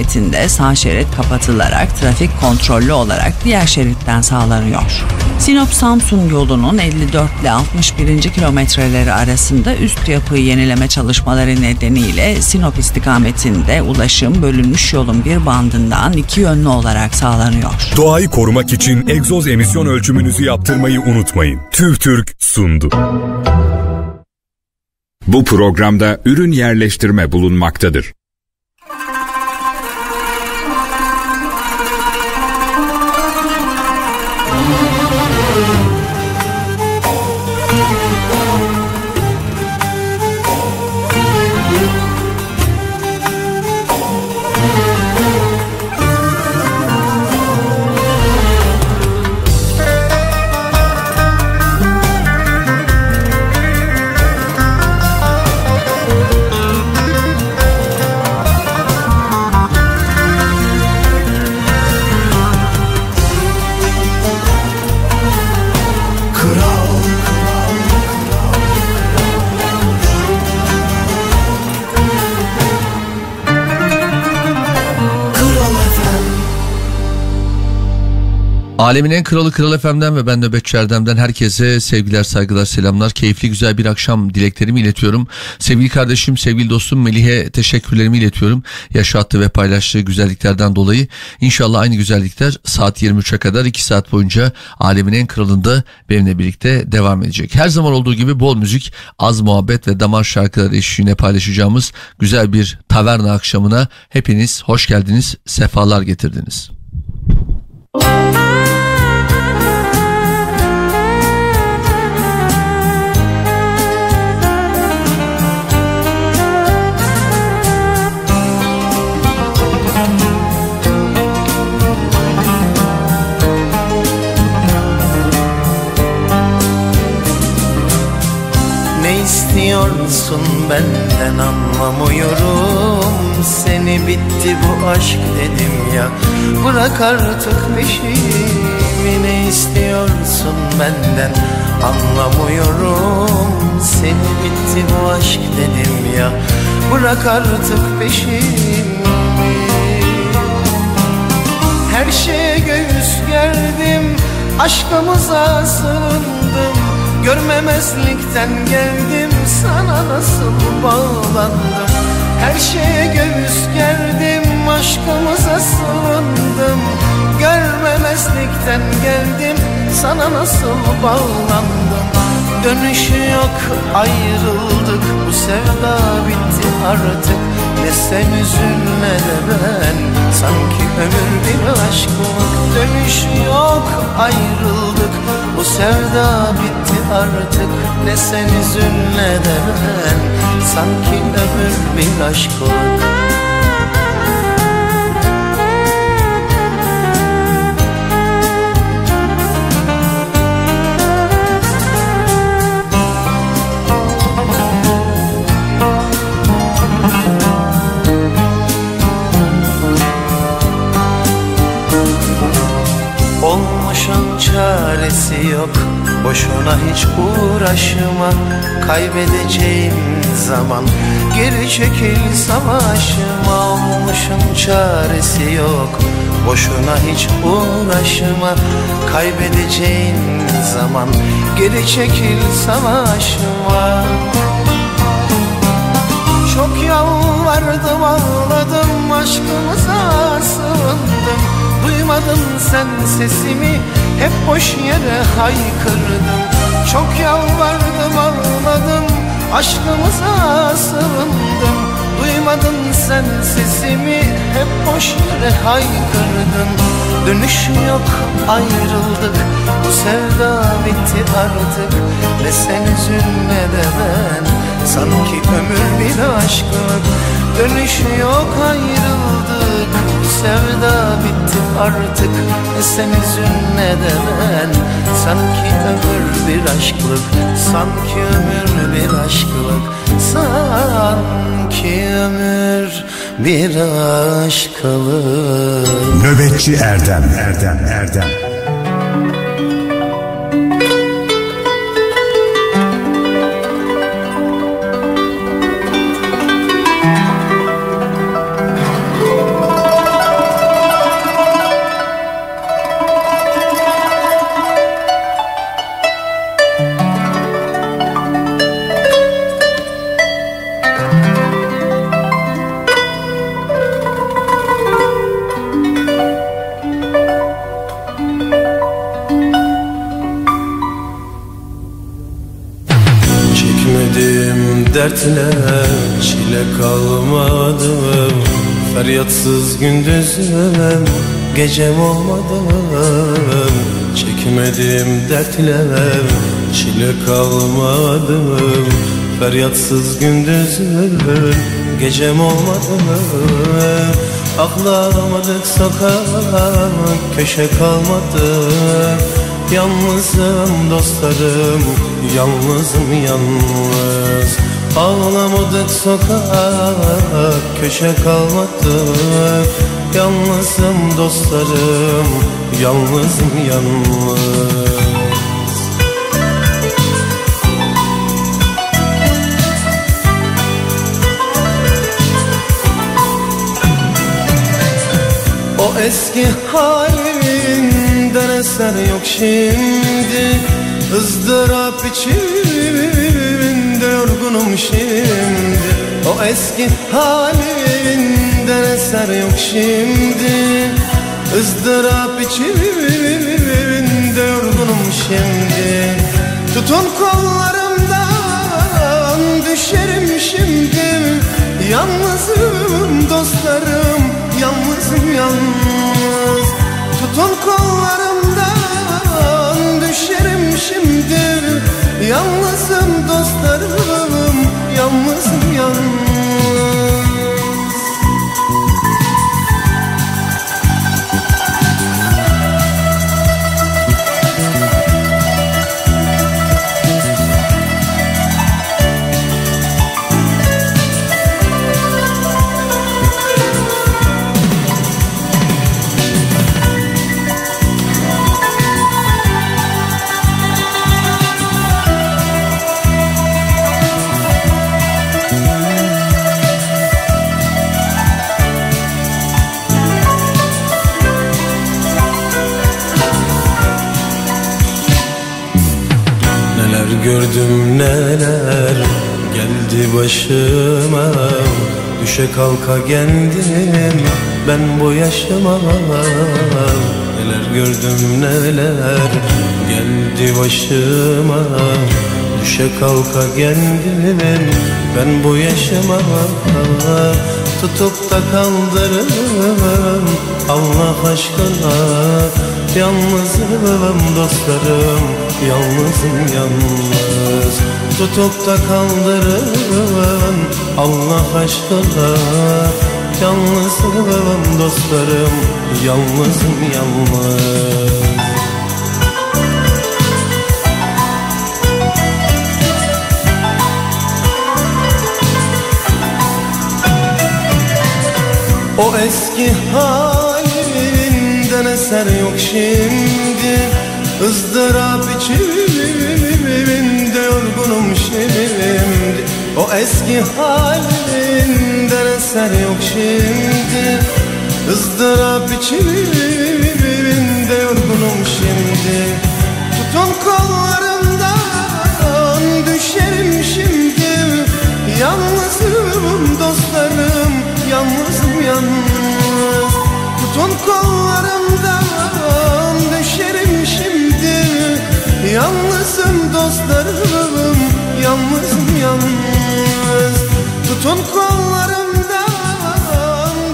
istikametinde sağ şerit kapatılarak trafik kontrollü olarak diğer şeritten sağlanıyor. Sinop-Samsun yolunun 54 ile 61. kilometreleri arasında üst yapıyı yenileme çalışmaları nedeniyle Sinop istikametinde ulaşım bölünmüş yolun bir bandından iki yönlü olarak sağlanıyor. Doğayı korumak için egzoz emisyon ölçümünüzü yaptırmayı unutmayın. TÜVTÜRK sundu. Bu programda ürün yerleştirme bulunmaktadır. Alemin en kralı Kral FM'den ve ben Nöbetçi Erdem'den herkese sevgiler, saygılar, selamlar. Keyifli güzel bir akşam dileklerimi iletiyorum. Sevgili kardeşim, sevgili dostum Melih'e teşekkürlerimi iletiyorum. Yaşattığı ve paylaştığı güzelliklerden dolayı. İnşallah aynı güzellikler saat 23'e kadar 2 saat boyunca Alemin en kralında benimle birlikte devam edecek. Her zaman olduğu gibi bol müzik, az muhabbet ve damar şarkıları eşliğine paylaşacağımız güzel bir taverna akşamına hepiniz hoş geldiniz, sefalar getirdiniz. Müzik istiyorsun benden anlamıyorum. Seni bitti bu aşk dedim ya. Bırak artık peşimi. Ne istiyorsun? Benden Anlamıyorum. Seni bitti bu aşk dedim ya. Bırak artık peşimi. Her şeye göğüs gerdim. Aşkımıza sığındım Görmemezlikten geldim sana nasıl bağlandım? Her şeye göğüs gerdim aşkımıza sığındım. Görmemezlikten geldim sana nasıl bağlandım? Dönüşü yok ayrıldık bu sevda bitti artık. Ne sen üzülme de ben sanki ömür bir aşklık. Dönüşü yok ayrıldık bu sevda bitti artık Ne sen üzülme de ben sanki ömür bir aşklık çaresi yok. Boşuna hiç uğraşma. Kaybedeceğim zaman Geri çekil savaşıma. Olmuşun çaresi yok. Boşuna hiç uğraşma. Kaybedeceğin zaman Geri çekil savaşıma. Çok yalvardım ağladım Aşkımıza sığındım Duymadın sen sesimi hep boş yere haykırdım Çok yalvardım ağladım Aşkımıza sığındım. Duymadın sen sesimi Hep boş yere haykırdın. Dönüş yok ayrıldık Bu sevda bitti artık. Ne sen üzülme de ben Sanki ömür bir aşklık Dönüş yok ayrıldık sevda bitti artık. Ne sen üzülme de ben. Sanki ömür bir aşklık Sanki ömür bir aşklık. Sanki ömür bir aşklık. Nöbetçi Erdem Erdem Erdem dertle çile kalmadı Feryatsız gündüzüm gecem olmadı Çekmedim dertle çile kalmadı Feryatsız gündüzüm gecem olmadı Aklamadık sokak köşe kalmadı. Yalnızım dostlarım Yalnızım yalnız Ağlamadık sokak Köşe kalmadı Yalnızım dostlarım Yalnızım yalnız. O eski halinden eser yok şimdi. Izdırap içimde yorgunum şimdi. O eski halinden eser yok şimdi. Izdırap içimde yorgunum şimdi. Tutun kollarımdan düşerim şimdi. Yalnızım dostlarım yalnızım yalnız. Tutun kollarımdan düşerim şimdi. Yalnızım gördüm neler geldi başıma. Düşe kalka geldim ben bu yaşıma. Neler gördüm neler geldi başıma. Düşe kalka geldim ben bu yaşıma. Tutup da kaldırırım Allah aşkına Yalnızım dostlarım Yalnızım yalnız. Tutup da kaldırırım Allah aşkına. Yalnızım dostlarım Yalnızım yalnız. O eski halinden eser yok şimdi. Izdırap içimde yorgunum şimdi. O eski halinden eser yok şimdi. Izdırap içimde dostlarım yalnızım yalnız? Tutun kollarımdan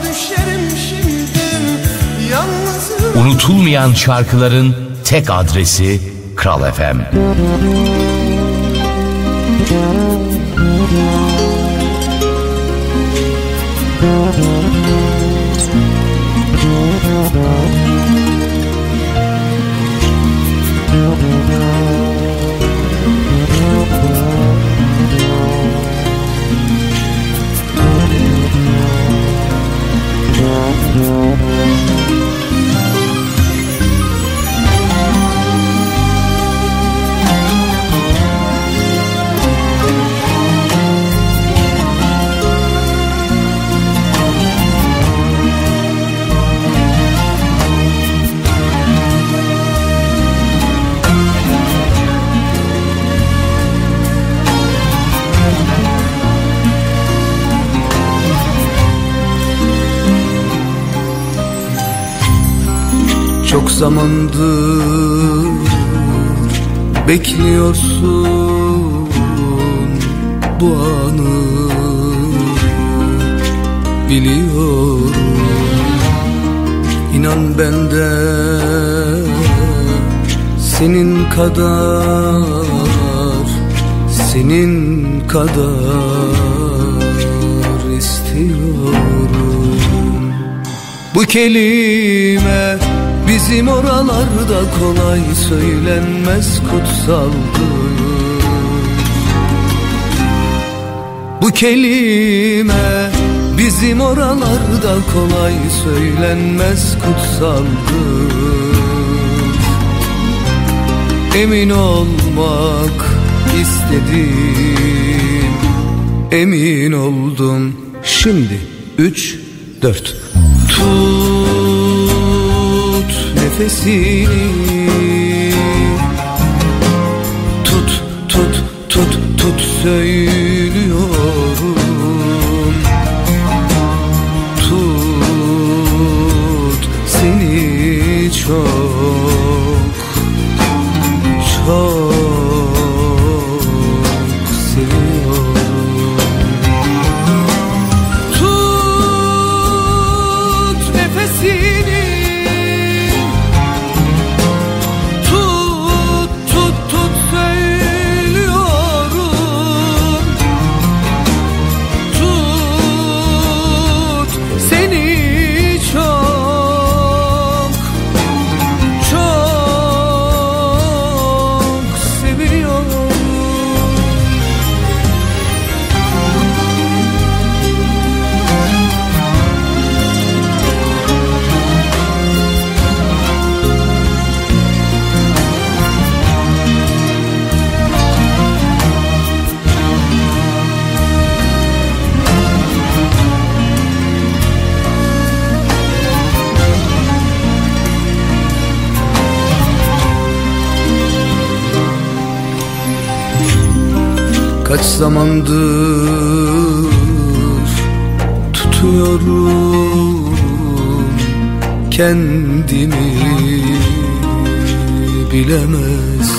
düşerim şimdi. Yalnızım Unutulmayan şarkıların tek adresi Kral FM. Çok zamandır bekliyorsun bu anı. Biliyorum İnan bende senin kadar senin kadar istiyorum. Bu kelime bizim oralarda kolay söylenmez kutsaldır Bu kelime bizim oralarda kolay söylenmez kutsaldır Emin olmak istedim Emin oldum. Şimdi üç dört. Tut nefesini zamandır tutuyorum kendimi bilemez.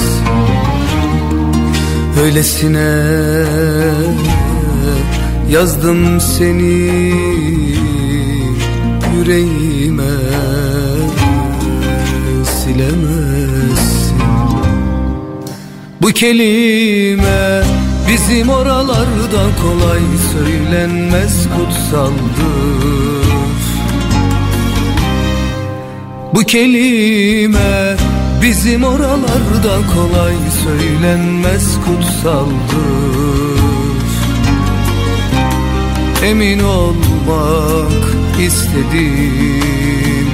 Öylesine yazdım seni yüreğime silemezsin. Bu kelime bizim oralarda kolay söylenmez kutsaldır. Bu kelime bizim oralarda kolay söylenmez kutsaldır. Emin olmak istedim.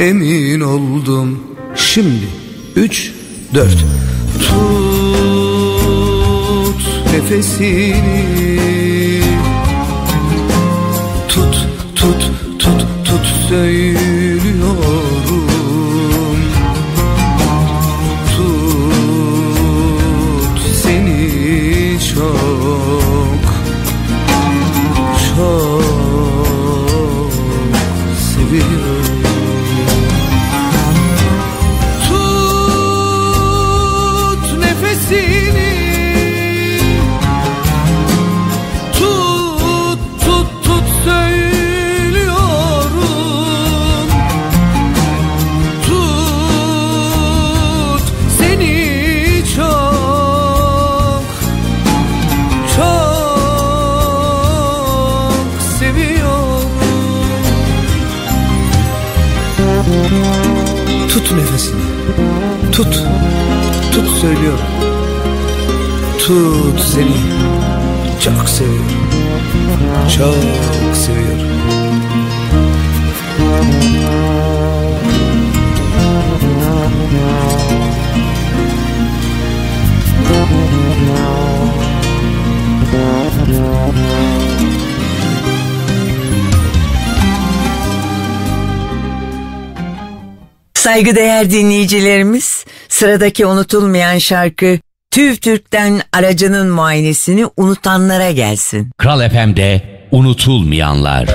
Emin oldum. Şimdi üç dört. Tut nefesini Tut seni Çok seviyorum Çok seviyorum Saygıdeğer dinleyicilerimiz, sıradaki unutulmayan şarkı TÜV TÜRK'ten aracının muayenesini unutanlara gelsin. Kral FM'de unutulmayanlar.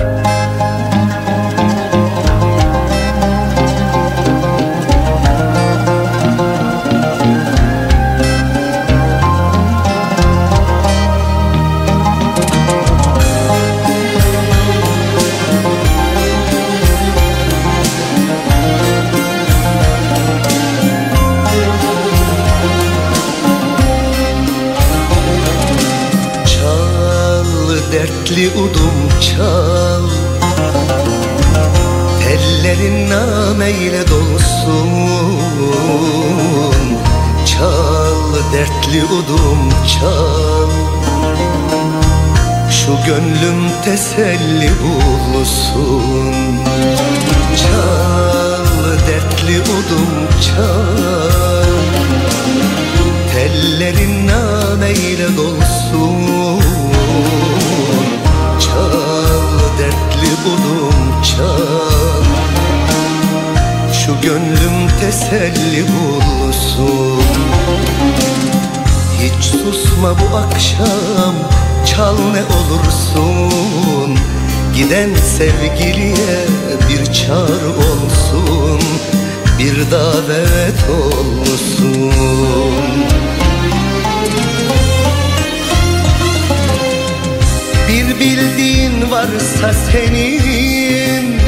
Dertli udum çal. Tellerin nameyle dolsun. Çal dertli udum çal. Şu gönlüm teselli bulsun. Çal dertli udum çal. Tellerin nameyle dolsun Çal dertli udum çal. Şu gönlüm teselli bulsun. Hiç susma bu akşam Çal ne olursun. Giden sevgiliye bir çağrı olsun Bir davet olsun bildiğin varsa senin.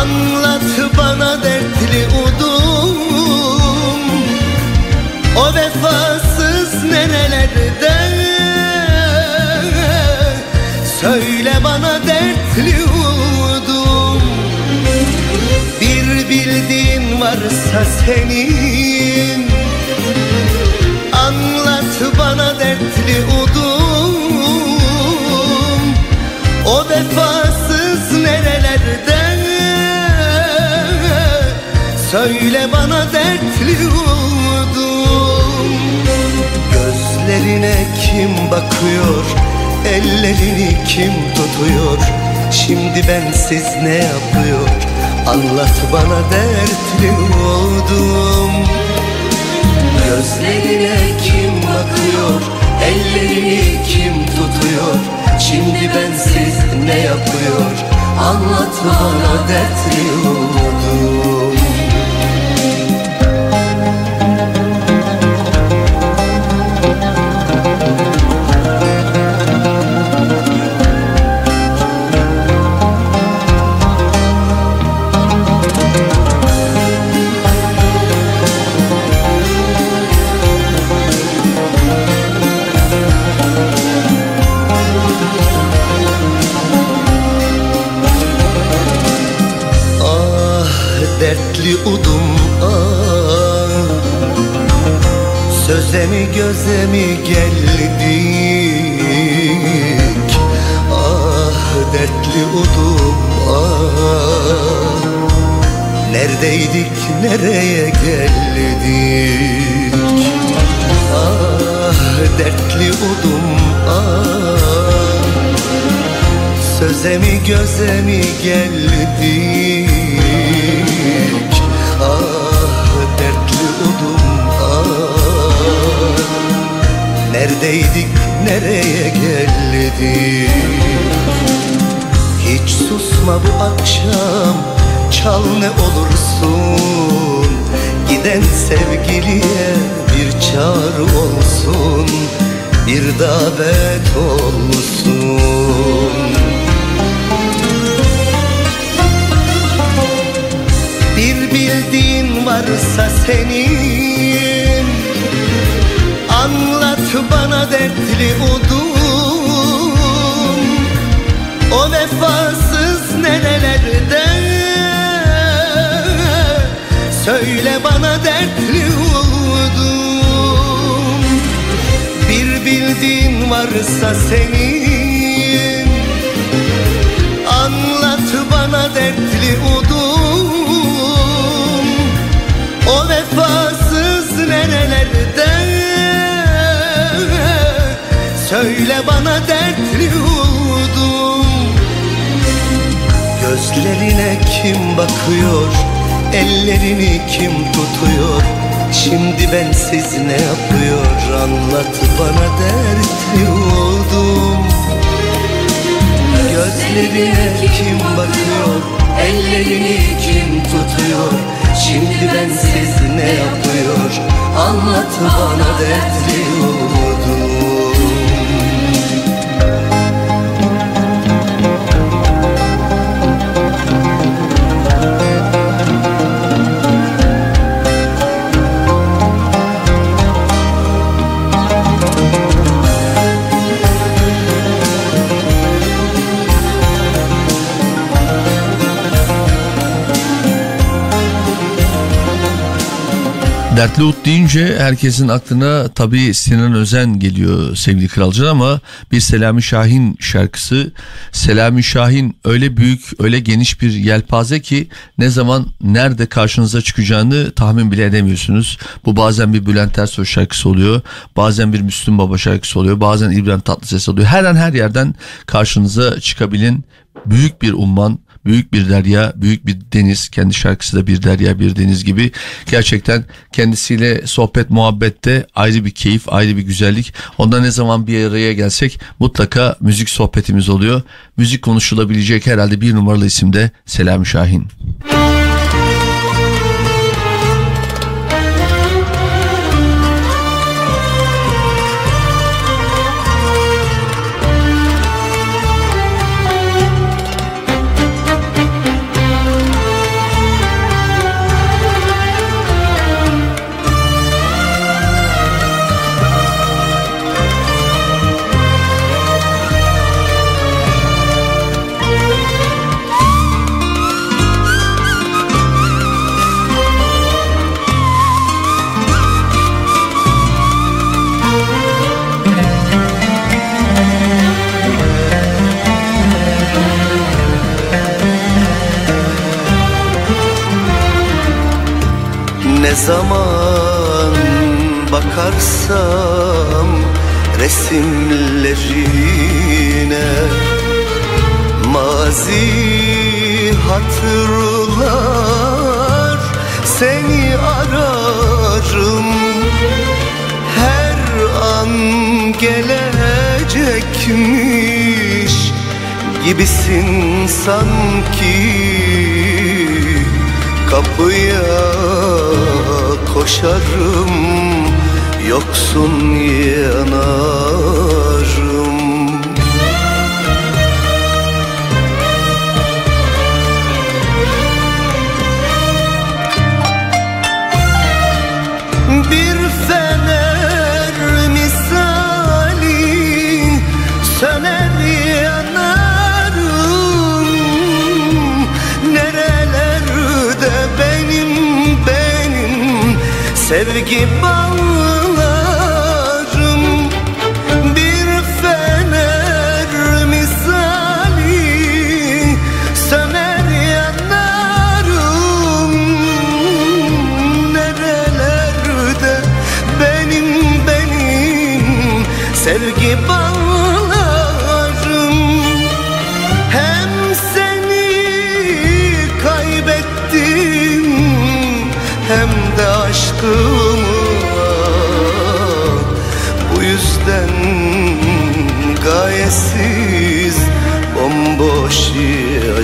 Anlat bana dertli udum. O vefasız nerelerde? Söyle bana dertli udum. Bir bildiğin varsa senin. Anlat bana dertli udum vefasız nerelerde Söyle bana dertli udum Gözlerine kim bakıyor? Ellerini kim tutuyor? Şimdi bensiz ne yapıyor? Anlat bana dertli oldum Gözlerine kim bakıyor? Ellerini kim tutuyor Şimdi bensiz ne yapıyor? Anlat bana dertli oldum dertli udum ah Söze mi göze mi geldik? Ah dertli udum ah Neredeydik nereye geldik? Ah dertli udum ah Söze mi göze mi geldik susma bu akşam Çal ne olursun. Giden sevgiliye bir çağrı olsun. Bir davet olsun. Bir bildiğin varsa senin Anlat bana dertli udum O vefasız Söyle bana dertli udum Bir bildiğin varsa senin Anlat bana dertli udum O vefasız nerelerde? Söyle bana dertli udum Gözlerine kim bakıyor Ellerini kim tutuyor? Şimdi bensiz ne yapıyor? Anlat bana dertli oldum. Gözlerine kim bakıyor? Ellerini kim tutuyor? Şimdi bensiz ne yapıyor? Anlat bana dertli oldum Dertli Ut deyince herkesin aklına tabii Sinan Özen geliyor sevgili kralcılar ama bir Selami Şahin şarkısı. Selami Şahin öyle büyük öyle geniş bir yelpaze ki ne zaman nerede karşınıza çıkacağını tahmin bile edemiyorsunuz. Bu bazen bir Bülent Ersoy şarkısı oluyor. Bazen bir Müslüm Baba şarkısı oluyor. Bazen İbrahim Tatlıses oluyor. Her an her yerden karşınıza çıkabilin büyük bir umman büyük bir derya, büyük bir deniz. Kendi şarkısı da bir derya, bir deniz gibi. Gerçekten kendisiyle sohbet, muhabbette ayrı bir keyif, ayrı bir güzellik. Ondan ne zaman bir araya gelsek mutlaka müzik sohbetimiz oluyor. Müzik konuşulabilecek herhalde bir numaralı isim de Selami Şahin. Ne zaman bakarsam resimlerine Mazi hatırlar seni ararım. Her an gelecekmiş gibisin sanki Kapıya koşarım Yoksun yanarım sevgi bağlarım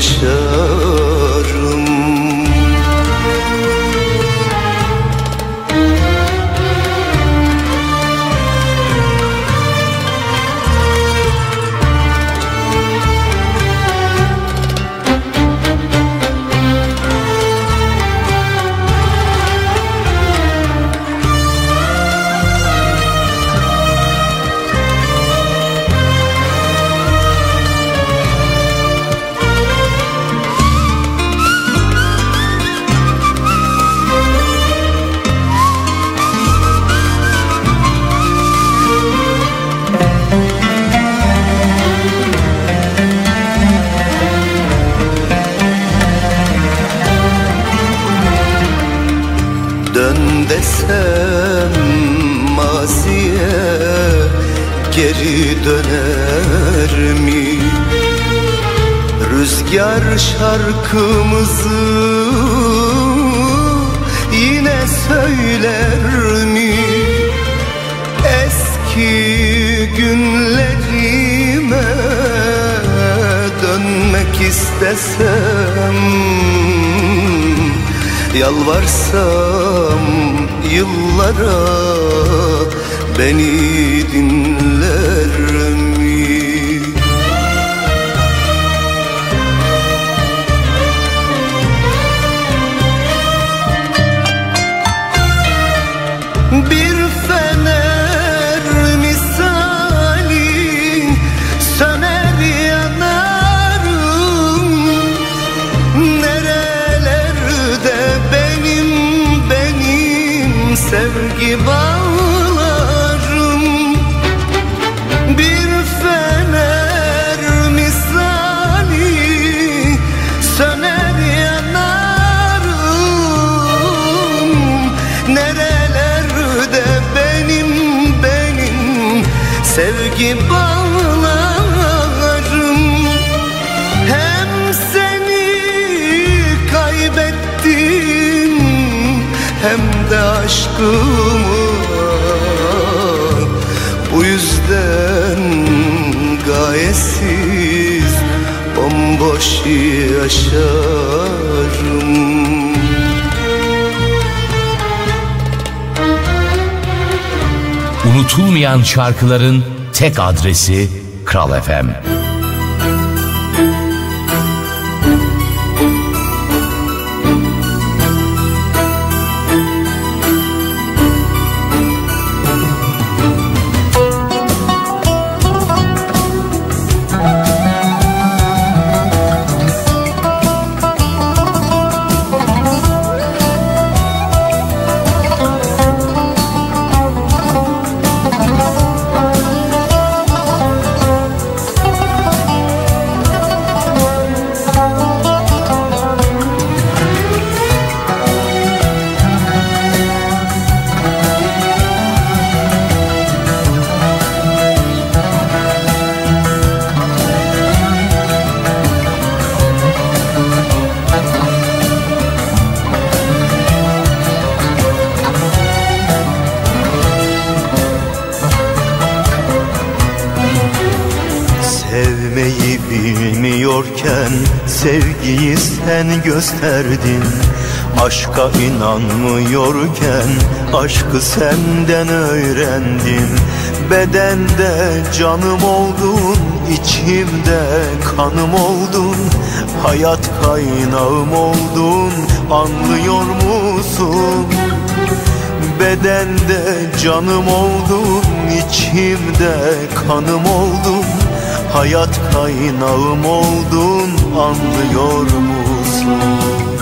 yaşarım Rüzgar şarkımızı yine söyler mi? Eski günlerime dönmek istesem Yalvarsam yıllara beni dinler mi? Sevgi bağlarım Bir fener misali söner yanarım. Nerelerde benim benim sevgi bağlarım? Hem seni kaybettim hem de aşkımı Bu yüzden gayesiz bomboş yaşarım Unutulmayan şarkıların tek adresi Kral FM. Sen gösterdin Aşka inanmıyorken aşkı senden öğrendim Bedende canım oldun, içimde kanım oldun Hayat kaynağım oldun, anlıyor musun? Bedende canım oldun, içimde kanım oldun Hayat kaynağım oldun, anlıyor musun? mesmo.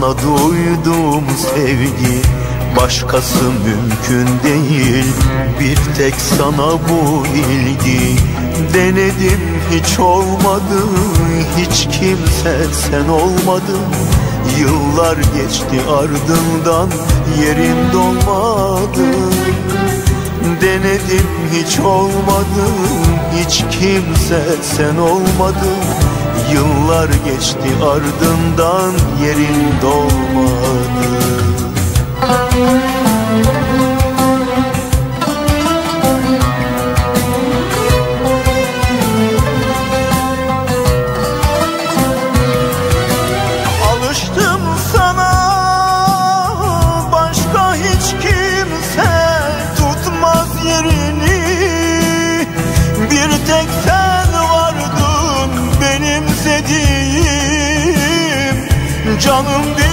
Sana duyduğum sevgi Başkası mümkün değil. Bir tek sana bu ilgi Denedim hiç olmadı. Hiç kimse sen olmadın. Yıllar geçti ardından Yerin dolmadı. Denedim hiç olmadı. Hiç kimse sen olmadın Yıllar geçti ardından yerin dolmadı Canım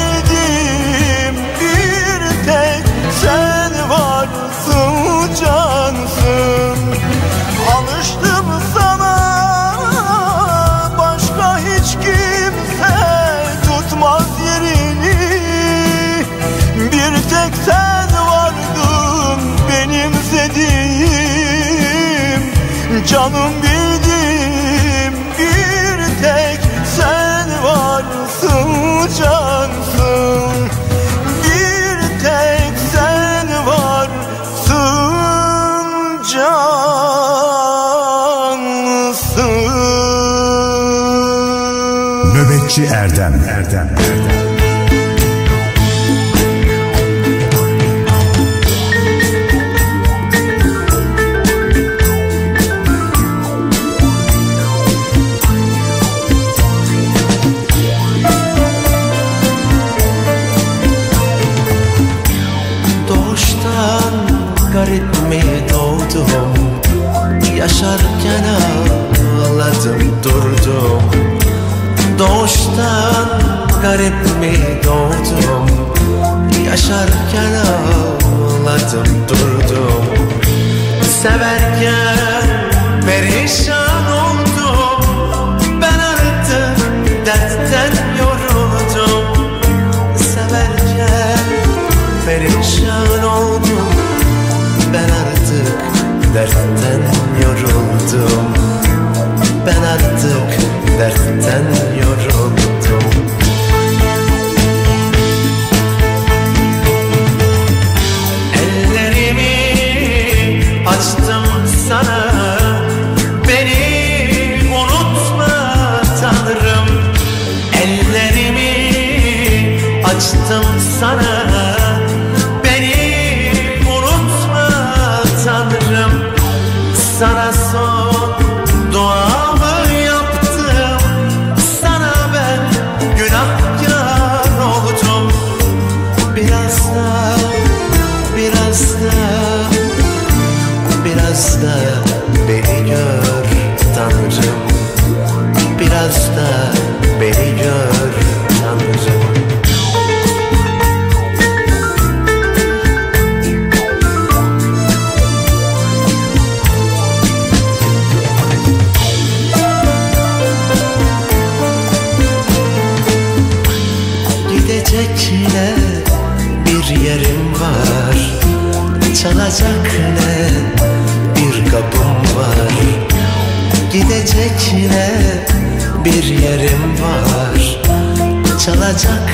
Yaşarken ağladım durdum. Severken perişan oldum. Ben artık dertten yoruldum. Severken perişan oldum. Ben artık dertten yoruldum. Ben artık dertten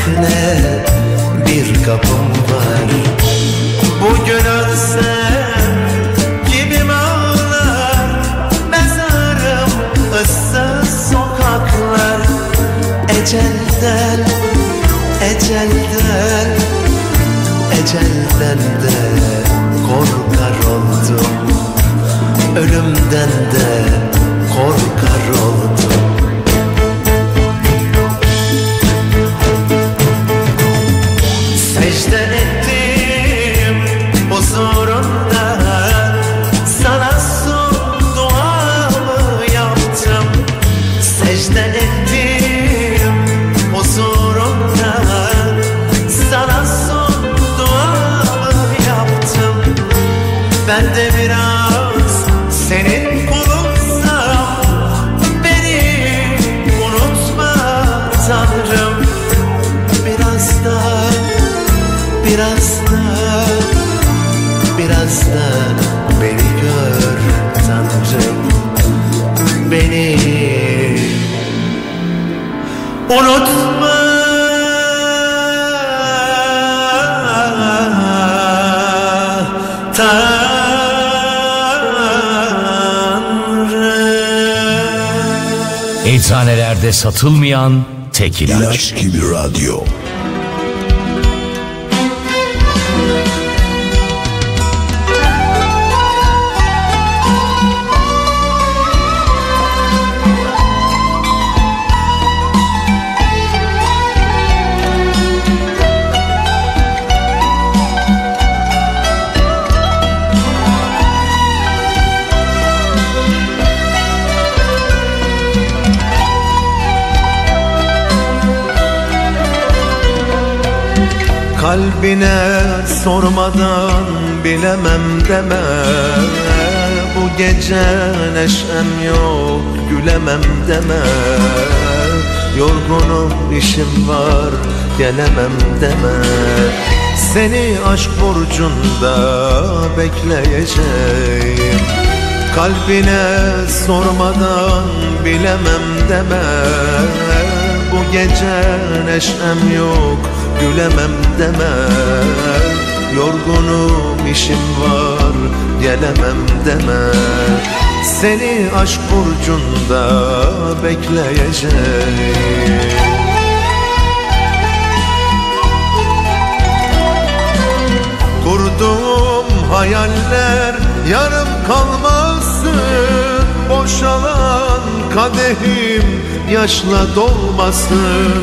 Çalacak ne bir kapım var. Bugün ölsem kimim ağlar? Mezarım ıssız sokaklar. Ecelden, ecelden, ecelden de korkar oldum. Ölümden de korkar Eczanelerde satılmayan tek ilaç. İlaç gibi radyo. Kalbine sormadan bilemem deme. Bu gece neşem yok gülemem deme. Yorgunum işim var gelemem deme. Seni aşk burcunda bekleyeceğim. Kalbine sormadan bilemem deme. Bu gece neşem yok gülemem deme. Yorgunum işim var gelemem deme. Seni aşk burcunda bekleyeceğim. Kurduğum hayaller yarım kalmasın. Boşalan kadehim yaşla dolmasın.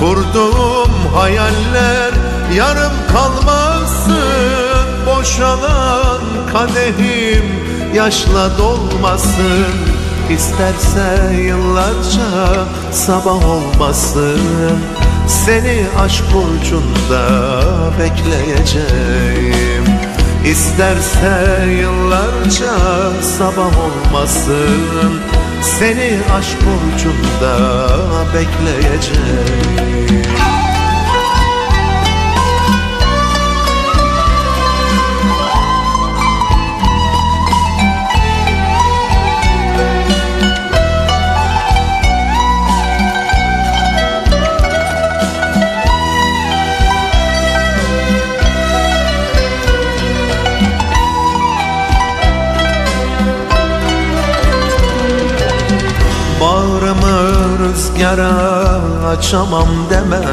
Kurduğum hayaller yarım kalmasın. Boşalan kadehim yaşla dolmasın. İsterse yıllarca sabah olmasın. Seni aşk burcunda bekleyeceğim. İsterse yıllarca sabah olmasın. Seni aşk burcunda bekleyeceğim rüzgara açamam deme.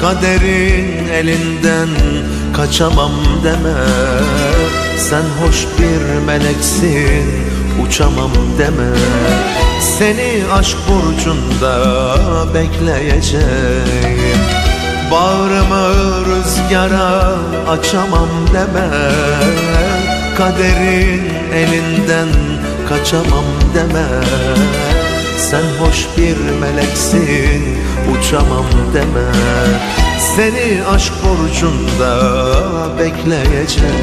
Kaderin elinden kaçamam deme. Sen hoş bir meleksin uçamam deme. Seni aşk burcunda bekleyeceğim. Bağrımı rüzgara açamam deme. Kaderin elinden kaçamam deme Sen hoş bir meleksin uçamam deme. Seni aşk burcunda bekleyeceğim.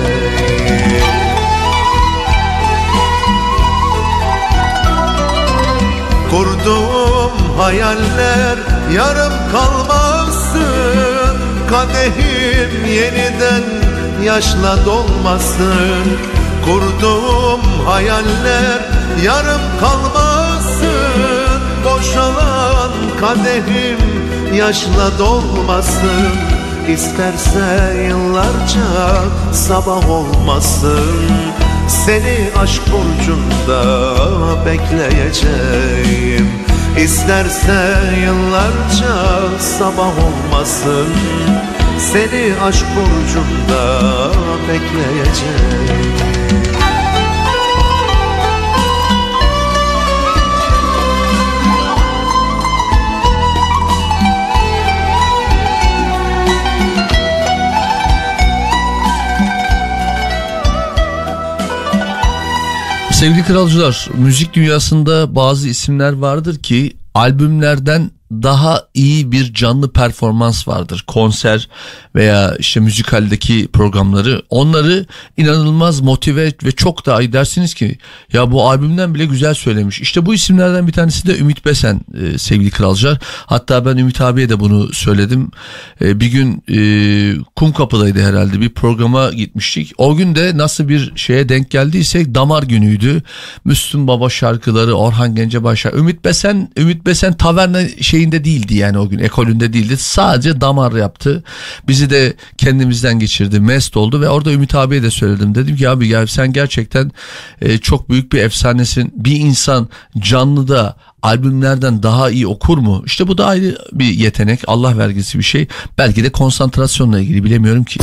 Kurduğum hayaller yarım kalmasın. Kadehim yeniden yaşla dolmasın. Kurduğum hayaller yarım kalmasın Boşalan kadehim yaşla dolmasın. İsterse yıllarca sabah olmasın. Seni aşk burcunda bekleyeceğim. İsterse yıllarca sabah olmasın. Seni aşk burcunda bekleyeceğim Sevgili kralcılar, müzik dünyasında bazı isimler vardır ki albümlerden daha iyi bir canlı performans vardır. Konser veya işte müzikaldeki programları onları inanılmaz motive ve çok daha iyi dersiniz ki ya bu albümden bile güzel söylemiş. İşte bu isimlerden bir tanesi de Ümit Besen e, sevgili kralcılar. Hatta ben Ümit abiye de bunu söyledim. E, bir gün e, Kumkapı'daydı herhalde bir programa gitmiştik. O gün de nasıl bir şeye denk geldiysek damar günüydü. Müslüm Baba şarkıları, Orhan Gencebay şarkıları. Ümit Besen, Ümit Besen taverna şeyinde değildi yani o gün ekolünde değildi. Sadece damar yaptı. Bizi de kendimizden geçirdi. Mest oldu ve orada Ümit abiye de söyledim. Dedim ki abi ya sen gerçekten e, çok büyük bir efsanesin. Bir insan canlıda albümlerden daha iyi okur mu? İşte bu da ayrı bir yetenek. Allah vergisi bir şey. Belki de konsantrasyonla ilgili bilemiyorum ki.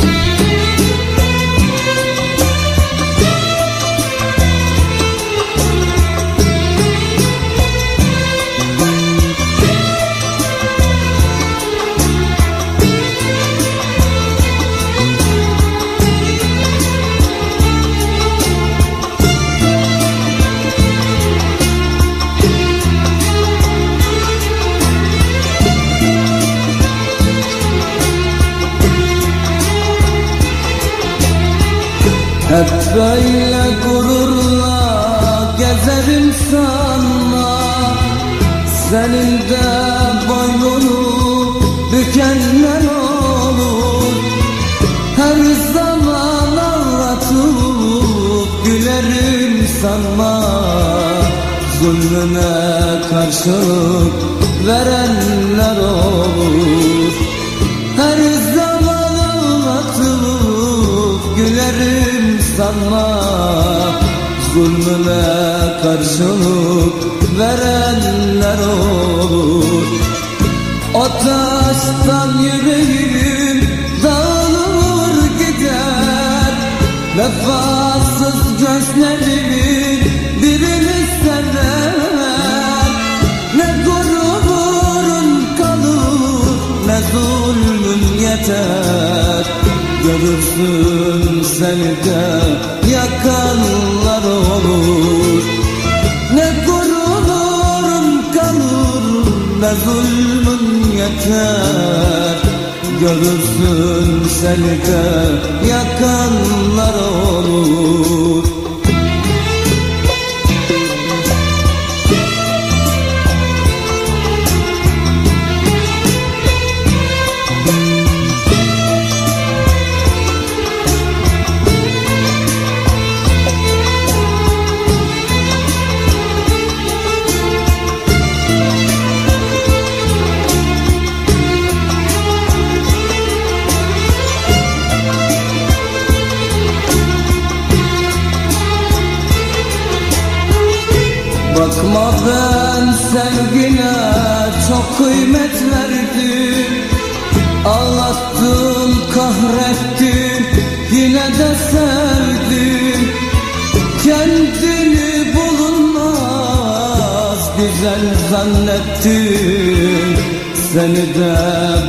Karşılık verenler olur. Her zaman ağlatıp gülerim sanma Zulmüne karşılık verenler olur. O taştan yüreğim Görürsün seni de yakanlar olur. Ne gururun kalır ne zulmün yeter. Görürsün seni de yakanlar olur Seni de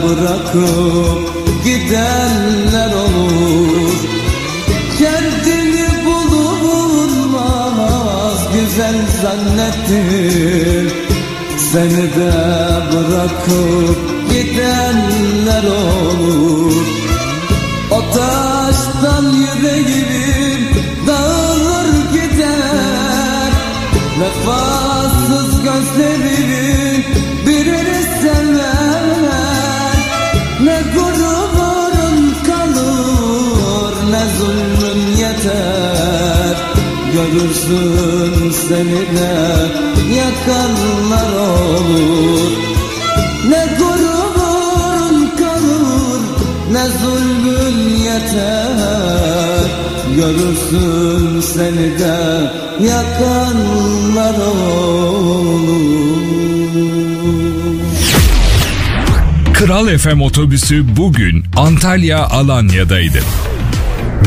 bırakıp gidenler olur. Kendini bulunmaz güzel zannettin Seni de bırakıp gidenler olur Görürsün seni de yakanlar olur. Ne gururun kalır ne zulmün yeter. Görürsün seni de yakanlar olur. Kral FM otobüsü bugün Antalya Alanya'daydı.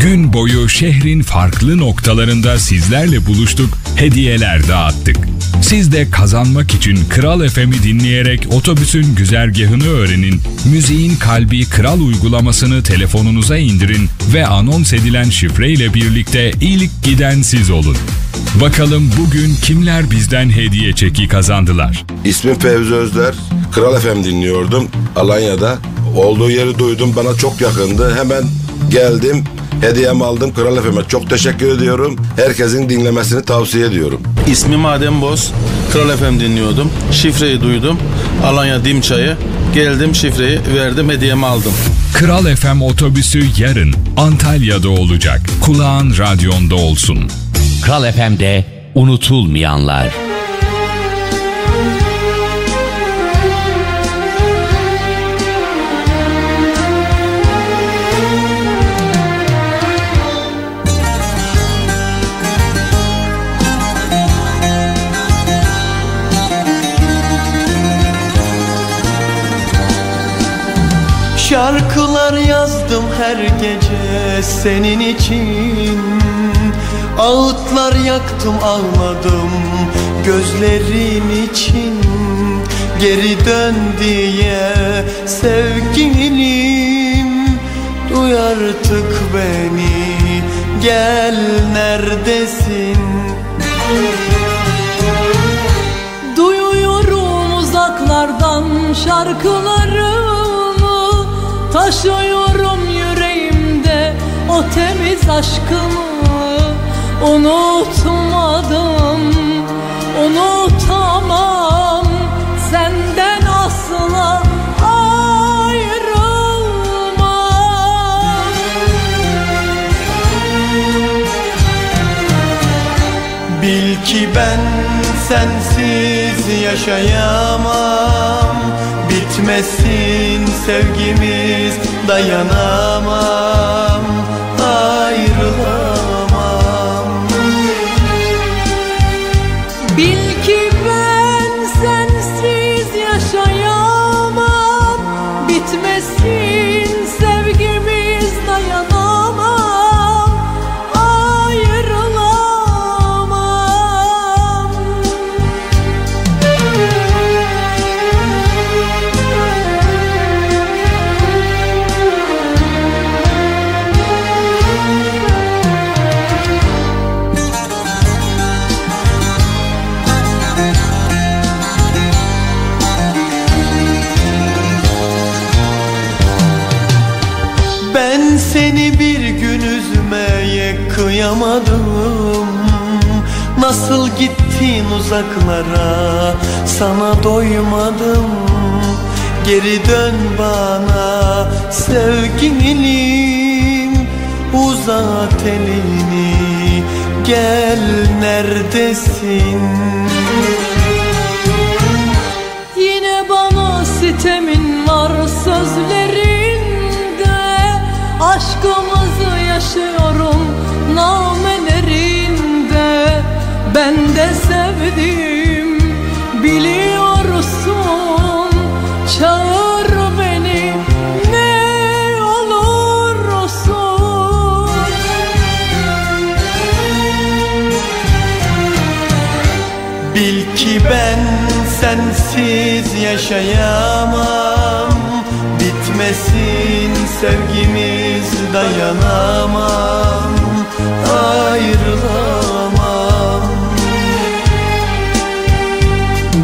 Gün boyu şehrin farklı noktalarında sizlerle buluştuk, hediyeler dağıttık. Siz de kazanmak için Kral FM'i dinleyerek otobüsün güzergahını öğrenin, müziğin kalbi Kral uygulamasını telefonunuza indirin ve anons edilen şifreyle birlikte ilk giden siz olun. Bakalım bugün kimler bizden hediye çeki kazandılar? İsmim Fevzi Özler. Kral FM dinliyordum Alanya'da. Olduğu yeri duydum bana çok yakındı. Hemen geldim. Hediyemi aldım Kral FM'e. Çok teşekkür ediyorum. Herkesin dinlemesini tavsiye ediyorum. İsmim Adem Boz. Kral FM dinliyordum. Şifreyi duydum. Alanya Dimçay'ı. Geldim şifreyi verdim hediyemi aldım. Kral FM otobüsü yarın Antalya'da olacak. Kulağın radyonda olsun. Kral FM'de unutulmayanlar. Şarkılar yazdım her gece senin için. Ağıtlar yaktım ağladım gözlerin için. Geri dön diye sevgilim Duy artık beni gel neredesin? Duyuyorum uzaklardan şarkılarımı Taşıyorum yüreğimde o temiz aşkımı. Unutmadım, unutamam. Senden asla ayrılmam. Bil ki ben sensiz yaşayamam. Bitmesin sevgimiz dayanamam Ayrılamam uzaklara. Sana doymadım Geri dön bana. Sevgilim Uzat elini. Gel neredesin? Yine ki ben sensiz yaşayamam. Bitmesin sevgimiz dayanamam. Ayrılamam.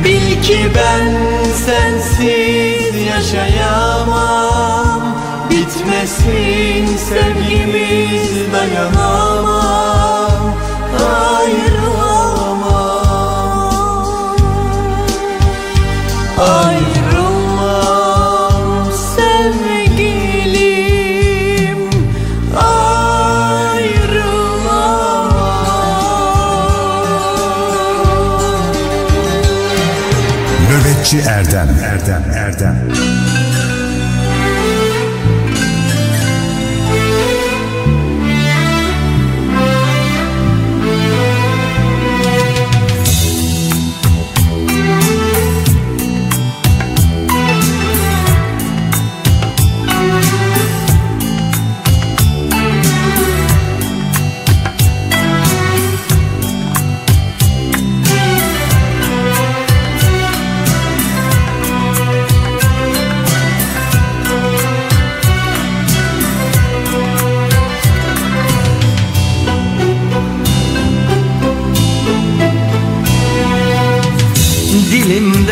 Bil ki ben sensiz yaşayamam. Bitmesin sevgimiz dayanamam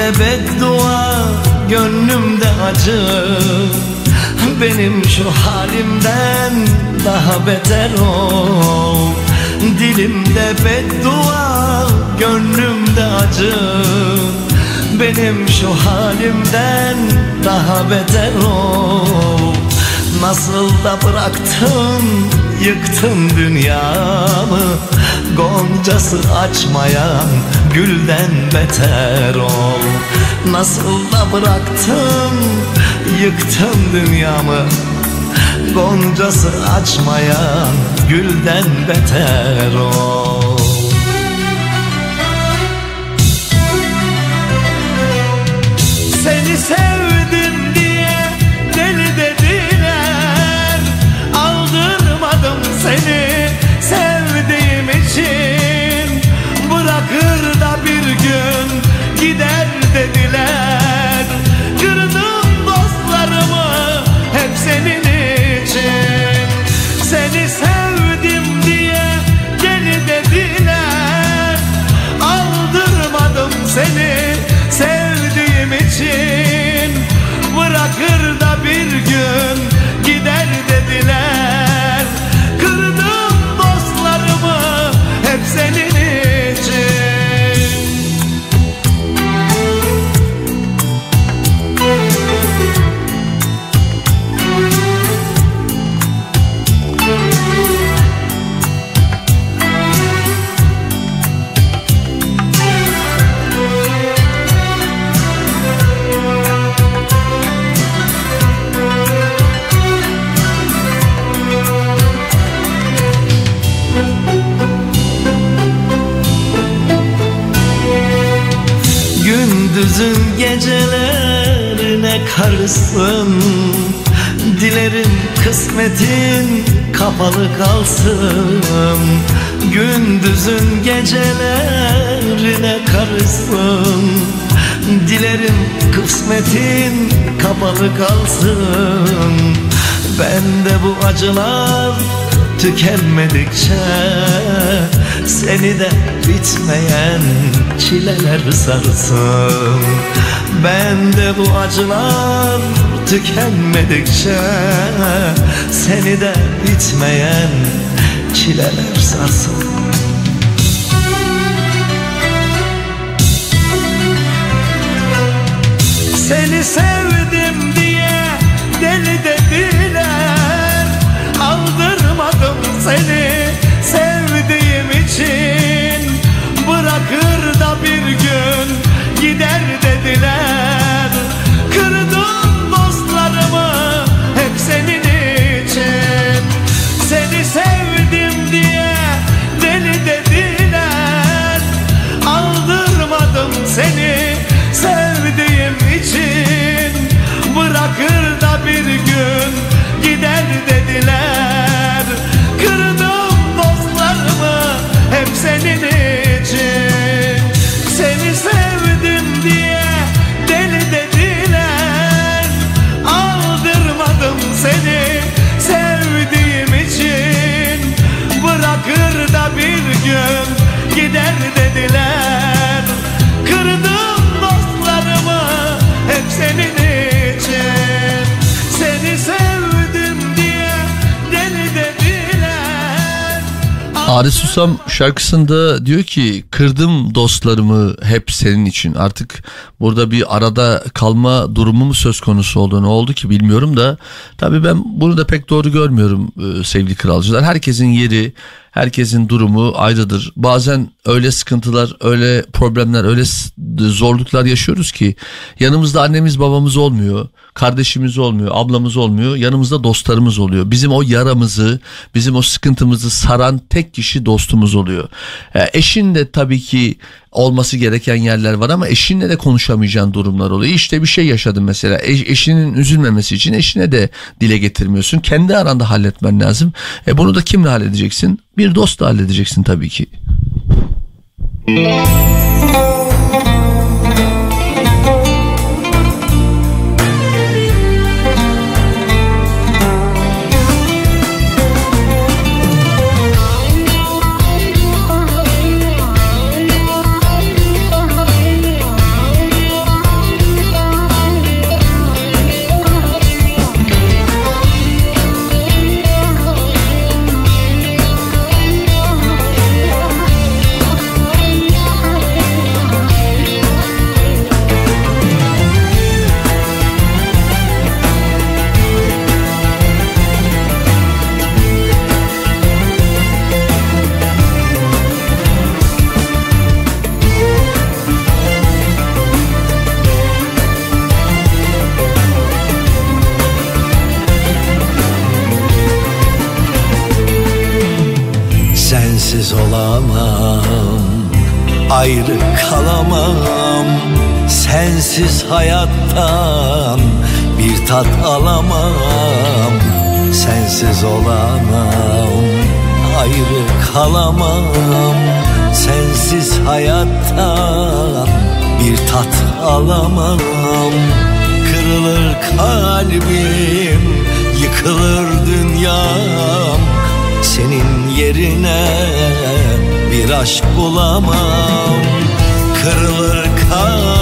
Dilimde beddua, gönlümde acı. Benim şu halimden daha beter ol Dilimde beddua, gönlümde acı. Benim şu halimden daha beter ol Nasıl da bıraktın, yıktın dünyamı Goncası açmayan gülden beter ol. Nasıl da bıraktın, yıktın dünyamı. Goncası açmayan gülden beter ol. Seni sevdim diye deli dediler. Aldırmadım seni gider dediler karışsın Dilerim kısmetin kapalı kalsın. Gündüzün gecelerine karışsın. Dilerim kısmetin kapalı kalsın. Ben de bu acılar tükenmedikçe Seni de bitmeyen çileler sarsın Ben de bu acılar tükenmedikçe Seni de bitmeyen çileler sarsın. Seni sevdim dediler Arif Susam şarkısında diyor ki kırdım dostlarımı hep senin için. Artık burada bir arada kalma durumu mu söz konusu oldu ne oldu ki bilmiyorum da tabii ben bunu da pek doğru görmüyorum e, sevgili kralcılar. Herkesin yeri, herkesin durumu ayrıdır. Bazen öyle sıkıntılar, öyle problemler, öyle zorluklar yaşıyoruz ki yanımızda annemiz babamız olmuyor, kardeşimiz olmuyor, ablamız olmuyor, yanımızda dostlarımız oluyor. Bizim o yaramızı, bizim o sıkıntımızı saran tek kişi dostumuz oluyor. Eşin de tabii ki olması gereken yerler var ama eşinle de konuşamayacağın durumlar oluyor. İşte bir şey yaşadın mesela. E- eşinin üzülmemesi için eşine de dile getirmiyorsun. Kendi aranda halletmen lazım. E bunu da kimle halledeceksin? Bir dostla halledeceksin tabii ki. Yerine bir aşk bulamam. Kırılır kalbim,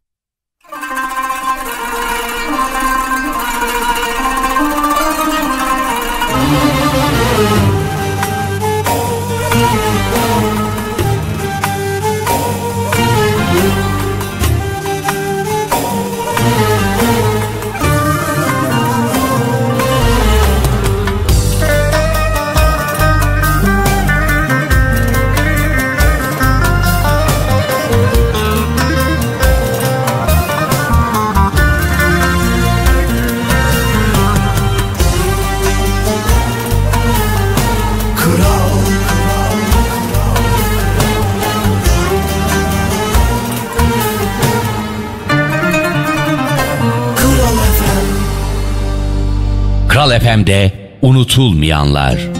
Kral FM'de unutulmayanlar.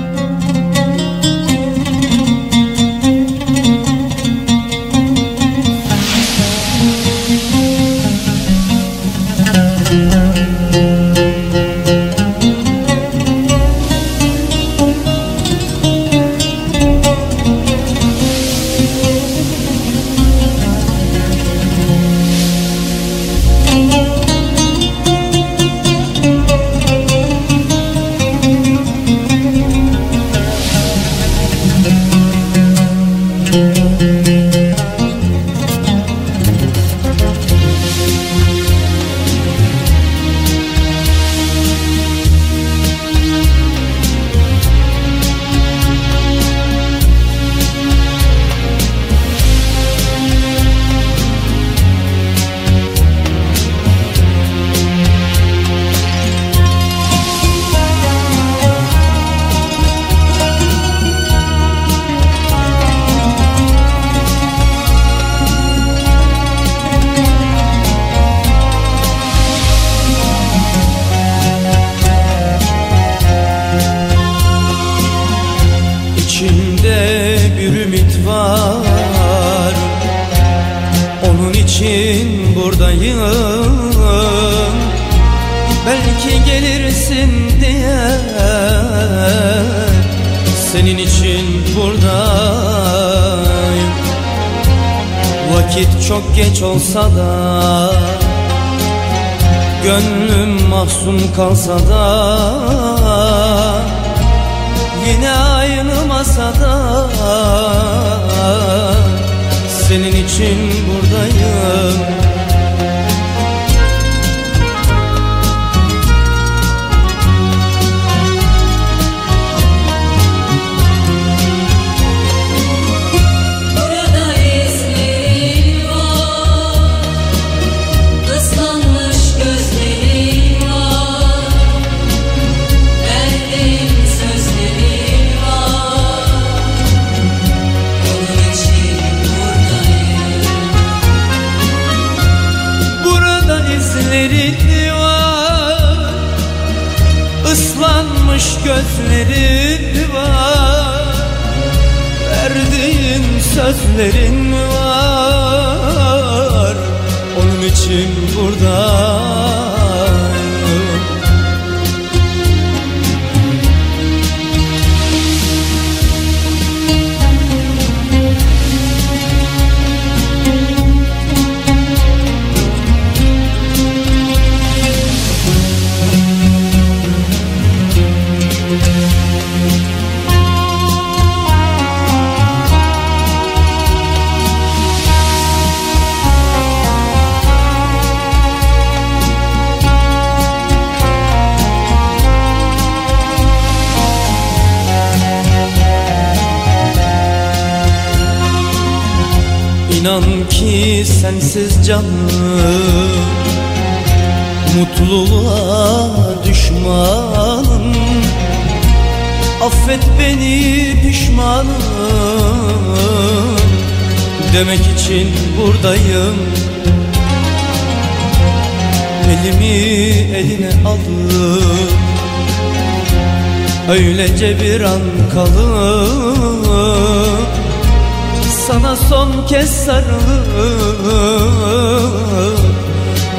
Sana son kez sarılıp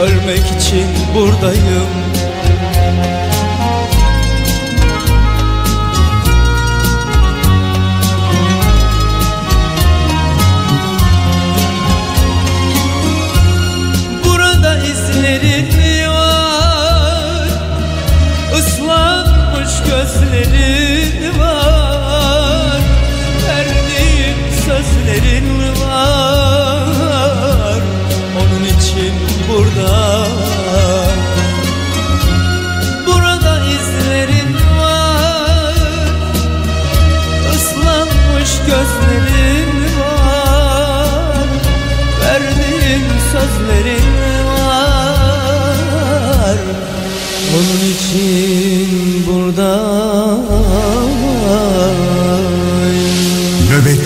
Ölmek için buradayım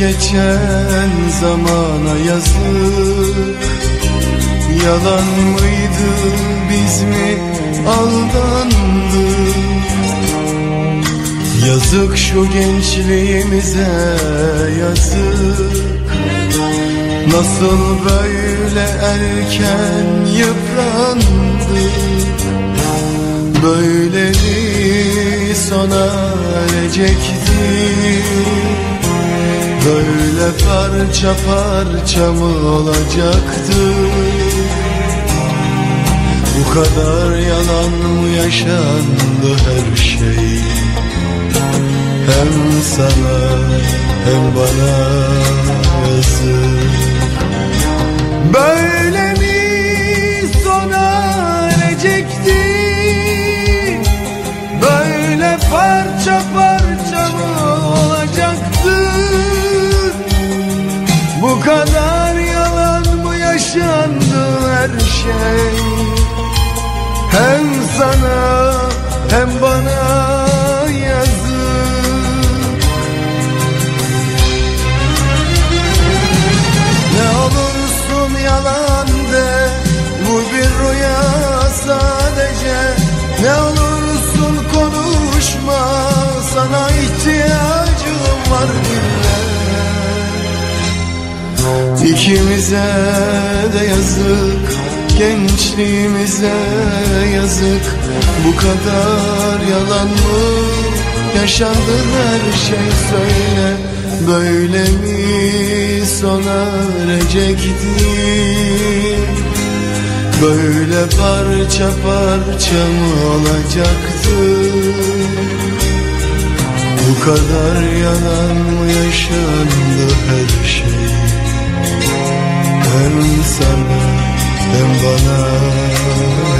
geçen zamana yazık. Yalan mıydı biz mi aldandık? Yazık şu gençliğimize yazık. Nasıl böyle erken yıprandık? Böyle mi sona erecekti Böyle parça parça mı olacaktı? Bu kadar yalan mı yaşandı her şey? Hem sana hem bana yazık şey. Hem sana hem bana yazık. Ne olursun yalan Bu bir rüya sadece. Ne olursun konuşma Sana ihtiyacım var dinle İkimize de yazık Gençliğimize yazık. Bu kadar yalan mı? Yaşandı her şey söyle. Böyle mi sona erecekti? Böyle parça parça mı olacaktı? Bu kadar yalan mı yaşandı her şey? Hem sana hem bana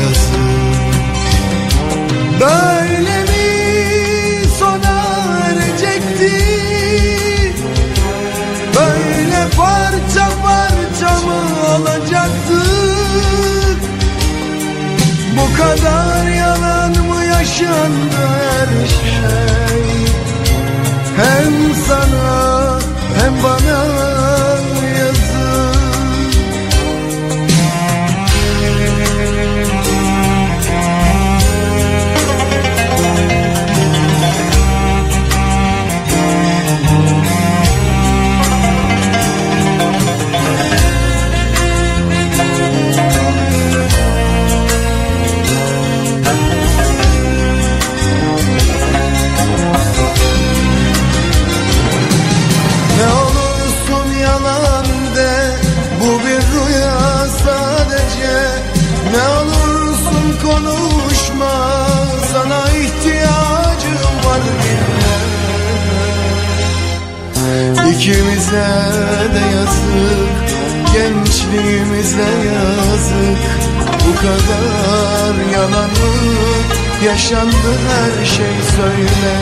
yazık Böyle mi sona erecekti? Böyle parça parça mı olacaktı Bu kadar yalan mı yaşandı her şey? Hem sana hem bana İkimize de yazık Gençliğimize yazık. Bu kadar yalan mı Yaşandı her şey söyle.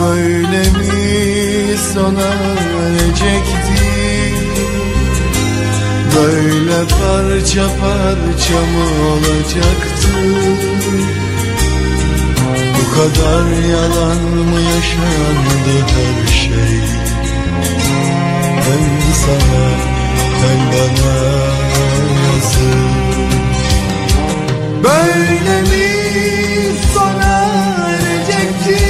Böyle mi sona erecekti Böyle parça parça mı olacaktı? Bu kadar yalan mı yaşandı her Hem sana hem bana yazık Böyle mi sona erecekti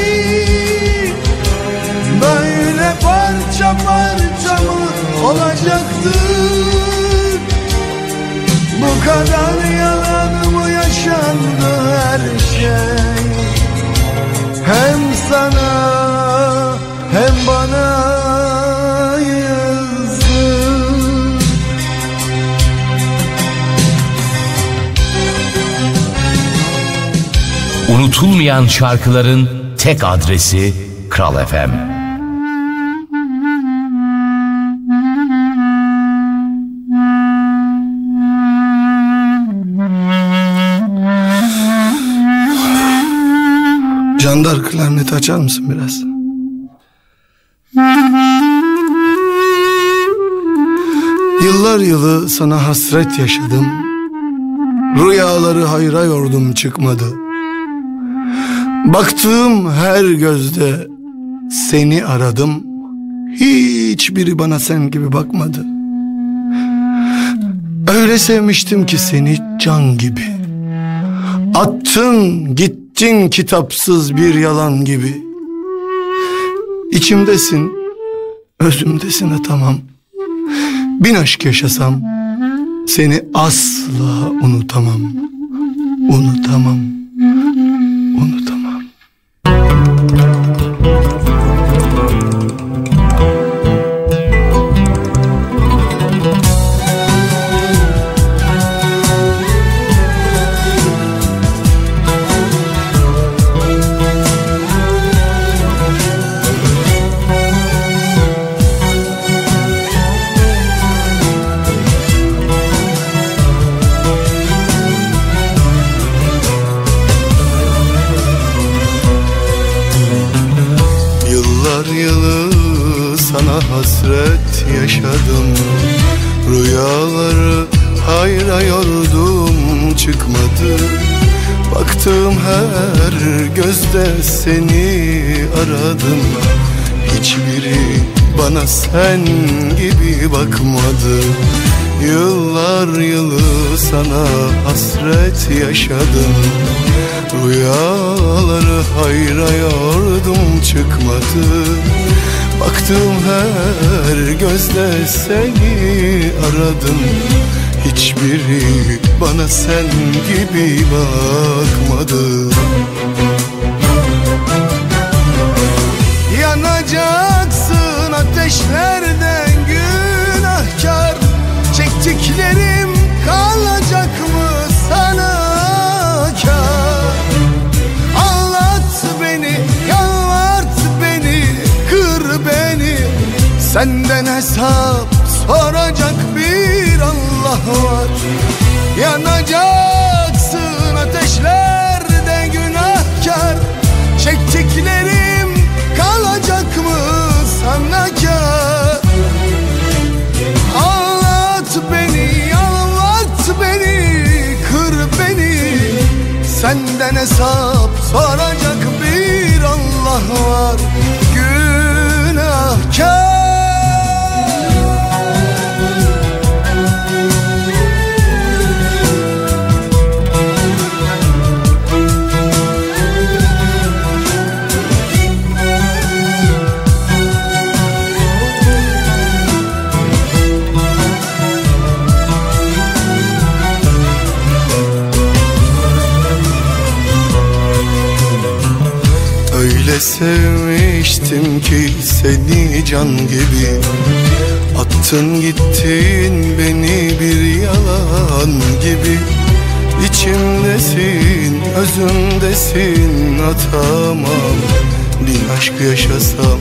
Böyle parça parça mı olacaktı? Bu kadar yalan mı yaşandı her şey? Hem sana hem bana Unutulmayan şarkıların tek adresi Kral FM. Candar klarneti açar mısın biraz? Yıllar yılı sana hasret yaşadım Rüyaları hayra yordum çıkmadı Baktığım her gözde seni aradım. Hiçbiri bana sen gibi bakmadı. Öyle sevmiştim ki seni can gibi. Attın gittin kitapsız bir yalan gibi. İçimdesin özümdesin tamam. Bin aşk yaşasam seni asla Unutamam. Unutamam gözle seni aradım. Hiçbiri bana sen gibi bakmadı. Yanacaksın ateşlerden Senden hesap soracak bir Allah var. Yanacaksın ateşlerde günahkar. Çektiklerim kalacak mı sana kar Ağlat beni, yalvart beni, kır beni. Senden hesap soracak bir Allah var sevmiştim ki seni can gibi. Attın gittin beni bir yalan gibi. İçimdesin, özümdesin atamam. Bin aşk yaşasam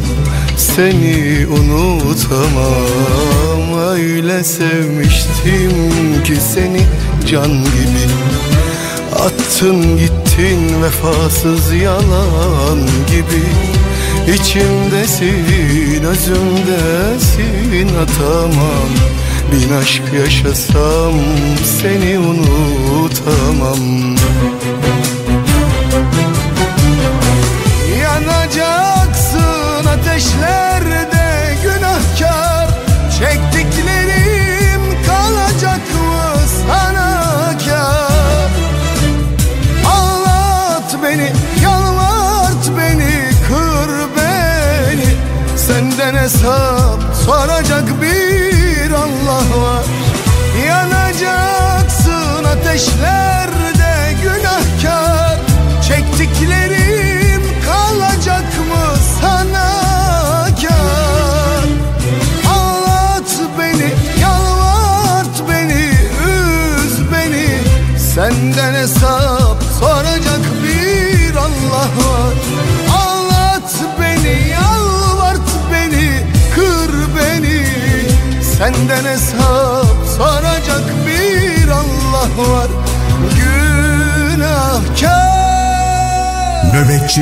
seni unutamam. Öyle sevmiştim ki seni can gibi. Attın gittin vefasız yalan gibi İçimdesin özümdesin atamam Bin aşk yaşasam seni unutamam Yanacaksın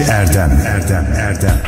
Erdem. Erdem Erdem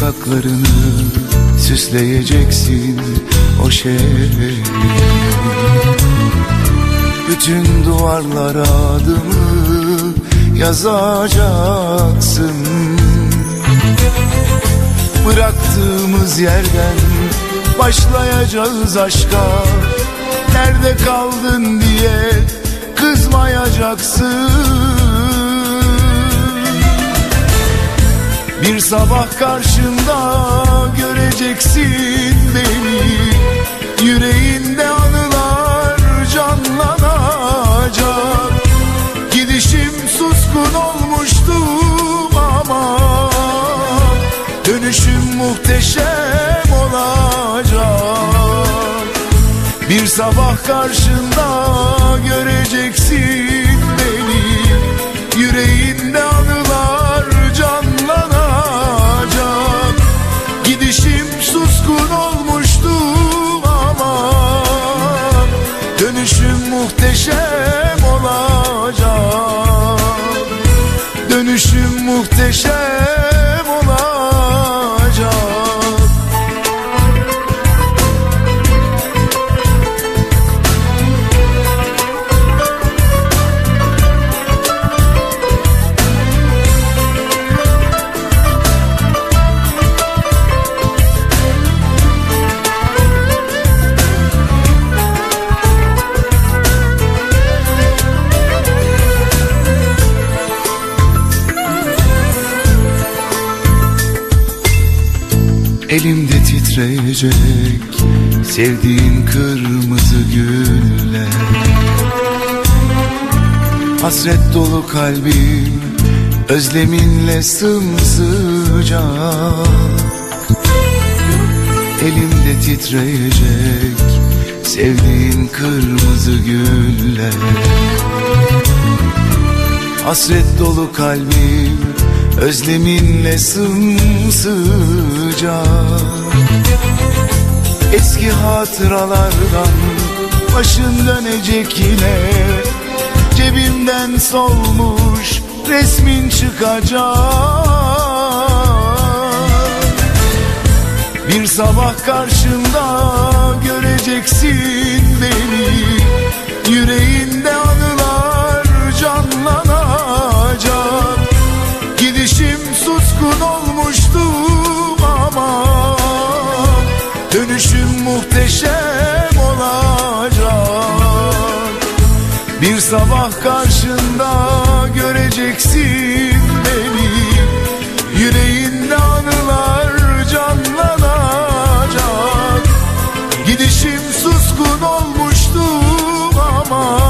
sokaklarını süsleyeceksin o şehrin Bütün duvarlara adımı yazacaksın. Bıraktığımız yerden başlayacağız aşka. Nerede kaldın diye kızmayacaksın Bir sabah karşında göreceksin beni. Yüreğinde anılar canlanacak. Gidişim suskun olmuştum ama Dönüşüm muhteşem olacak. Sabah karşında göreceksin beni. Yüreğinde muhteşem Titreyecek sevdiğin kırmızı güller Hasret dolu kalbim özleminle sımsıcak. Elimde titreyecek sevdiğin kırmızı güller. Hasret dolu kalbim özleminle sımsıcak Eski hatıralardan başın dönecek yine. Cebimden solmuş resmin çıkacak. Bir sabah karşında göreceksin beni. Yüreğinde sabah karşında göreceksin beni. Yüreğinde anılar canlanacak. Gidişim suskun olmuştu ama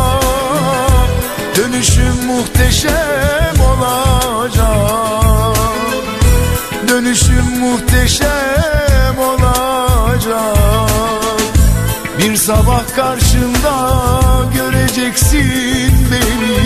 Dönüşüm muhteşem olacak. Dönüşüm muhteşem olacak sabah karşında göreceksin beni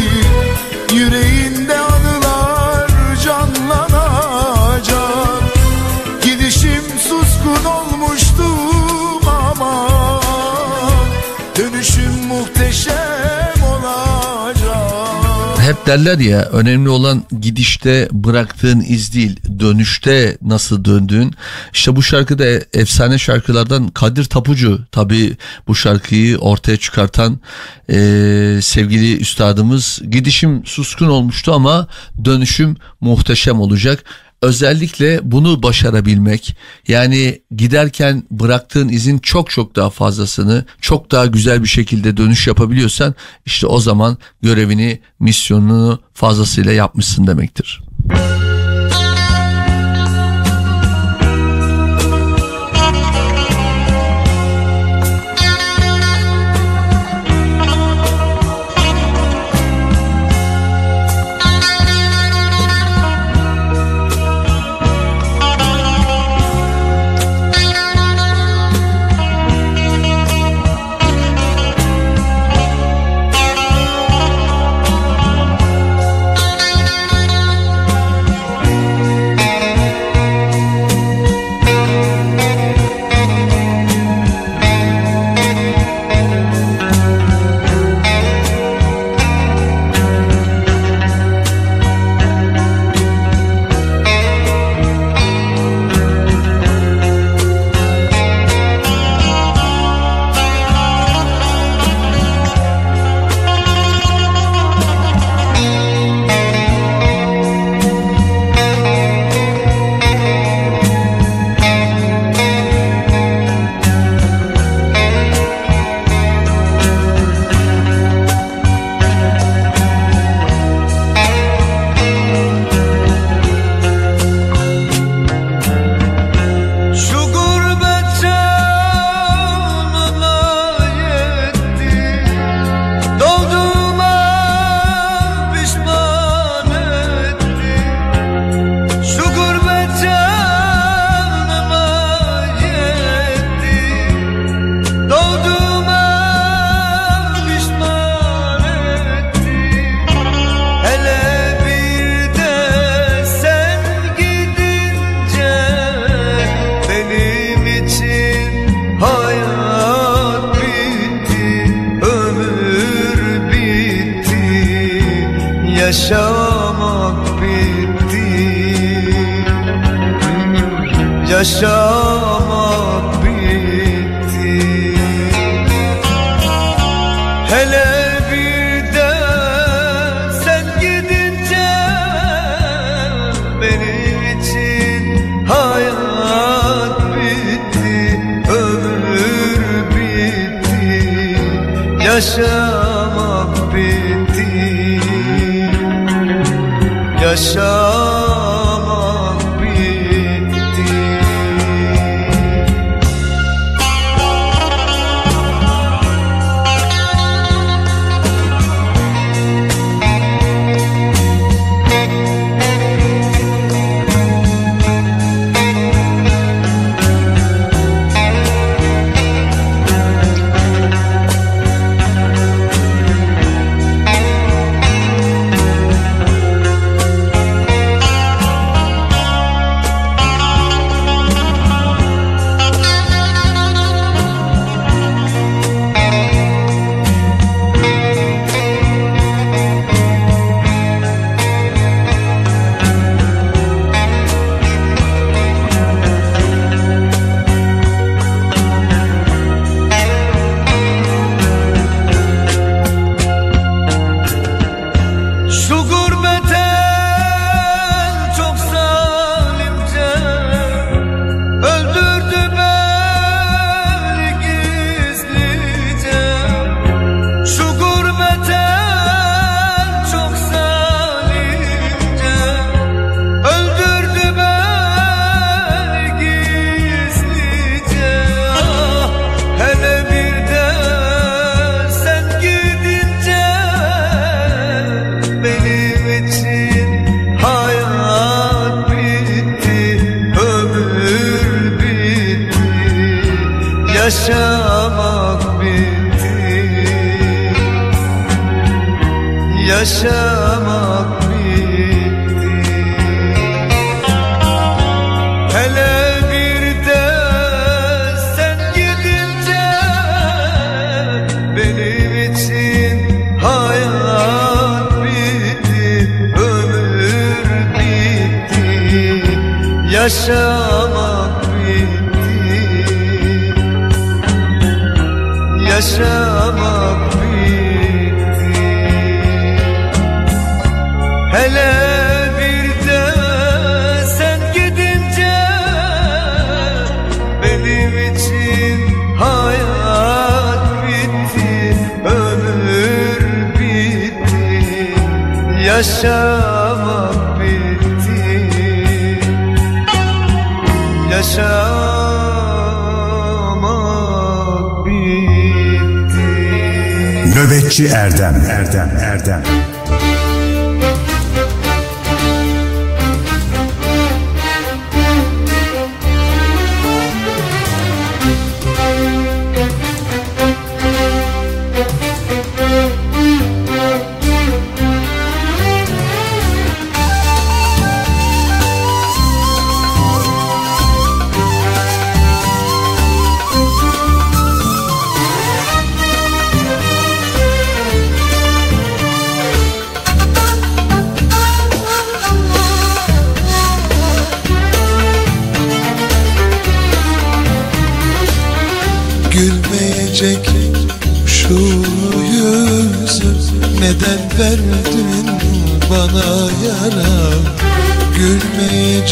Hep derler ya önemli olan gidişte bıraktığın iz değil dönüşte nasıl döndüğün. İşte bu şarkı da efsane şarkılardan Kadir Tapucu tabi bu şarkıyı ortaya çıkartan eee, sevgili üstadımız. Gidişim suskun olmuştu ama dönüşüm muhteşem olacak. Özellikle bunu başarabilmek yani giderken bıraktığın izin çok çok daha fazlasını çok daha güzel bir şekilde dönüş yapabiliyorsan işte o zaman görevini misyonunu fazlasıyla yapmışsın demektir.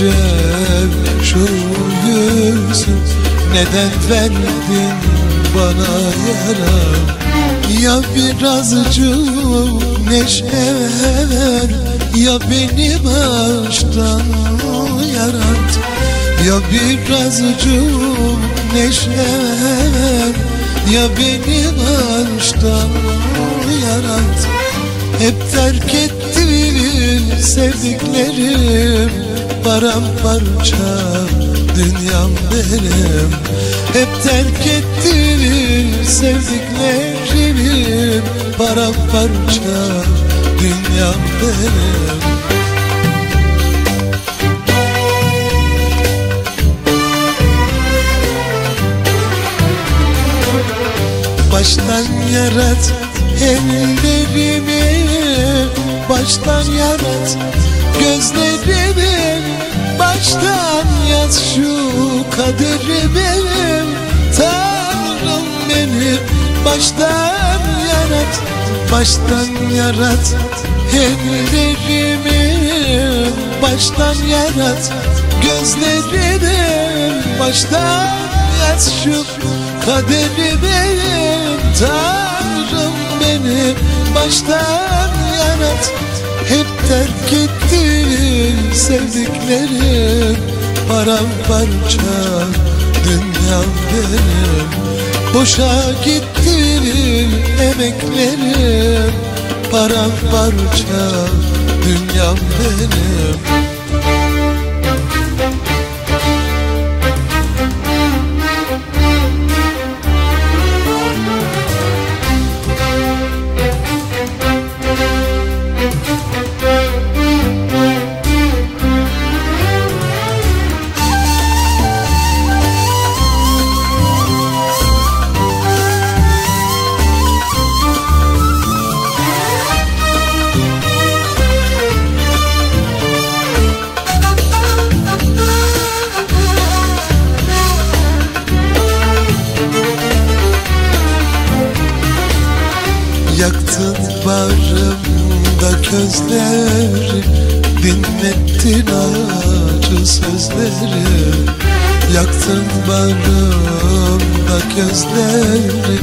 acep şu gülsün. Neden verdin bana yaram? Ya birazcık neşe ver Ya beni baştan yarat Ya birazcık neşe ver Ya beni baştan yarat Hep terk ettim sevdiklerim paramparça Dünyam benim. Hep terk ettiğim sevdiklerim Paramparça Dünyam benim. Baştan yarat ellerimi Baştan yarat yaz şu kaderimi Tanrım beni baştan yarat Baştan yarat. Ellerimi Baştan yarat. Gözlerimi Baştan yaz şu kaderimi Tanrım beni baştan yarat Hep terk ettin sevdiklerim Paramparça dünya benim. Boşa gitti emeklerim Paramparça dünyam benim közleri Dinlettin acı sözleri. Yaktın bağrımda közleri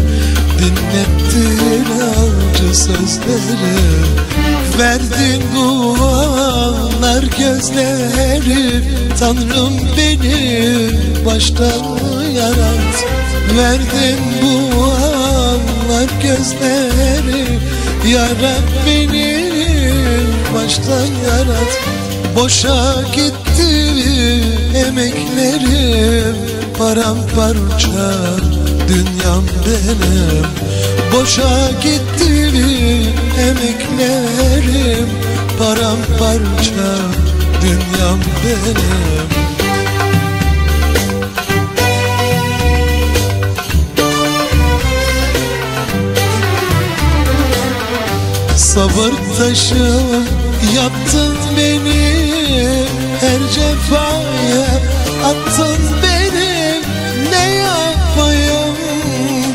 Dinlettin acı sözleri. Verdin bu anlar gözleri Tanrım beni baştan yarat. Verdin bu anlar gözleri Yarat beni baştan yarat. Boşa gitti emeklerim. Paramparça dünyam benim. Boşa gitti emeklerim. Paramparça dünyam benim. Sabır taşım yaptın beni Her cefaya attın beni Ne yapayım?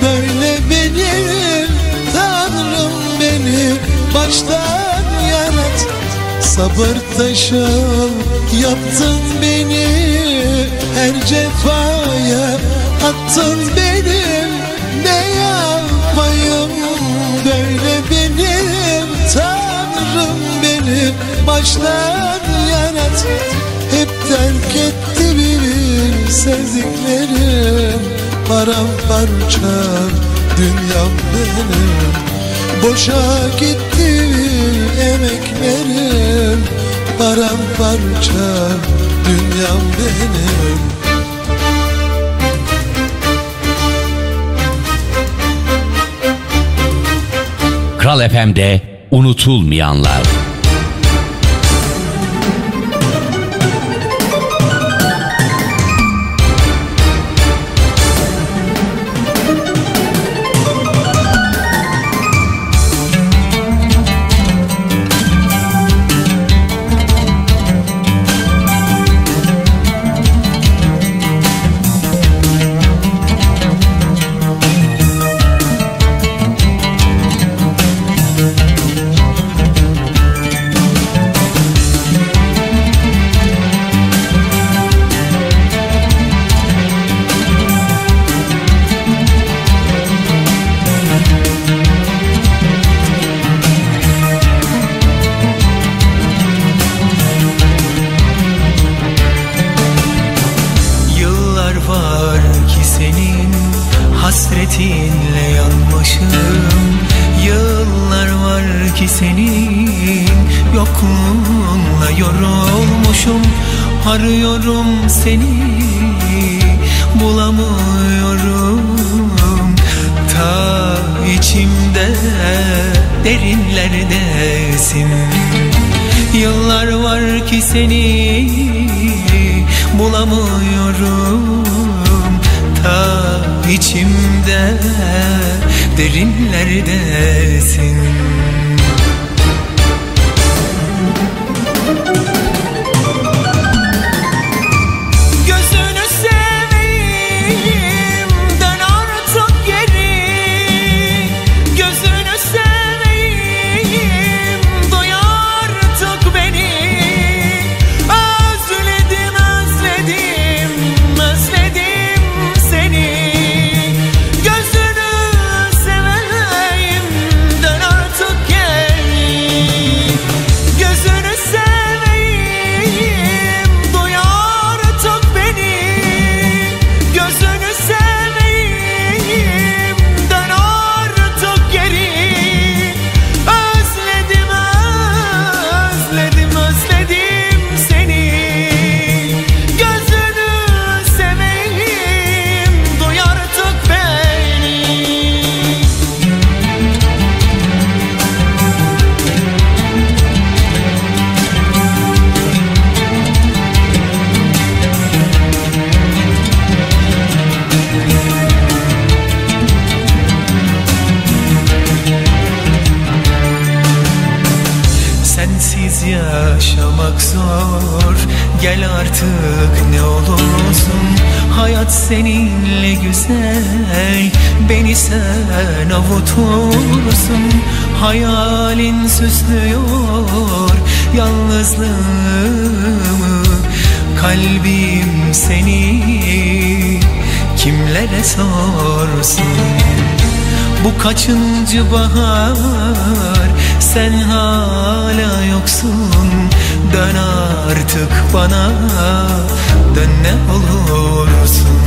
Böyle benim Tanrım beni baştan yarat. Sabır taşım yaptın beni Her cefaya attın beni Ne yapayım? Böyle benim beni baştan yarat. Hep terk etti beni sevdiklerim. Paramparça dünyam benim. Boşa gitti emeklerim. Paramparça dünyam benim. Kral FM'de unutulmayanlar. Gel artık ne olursun. Hayat seninle güzel. Beni sen avutursun. Hayalin süslüyor Yalnızlığımı. Kalbim seni Kimlere sorsun? Bu kaçıncı bahar? Sen hala yoksun Dön artık bana. Dön ne olursun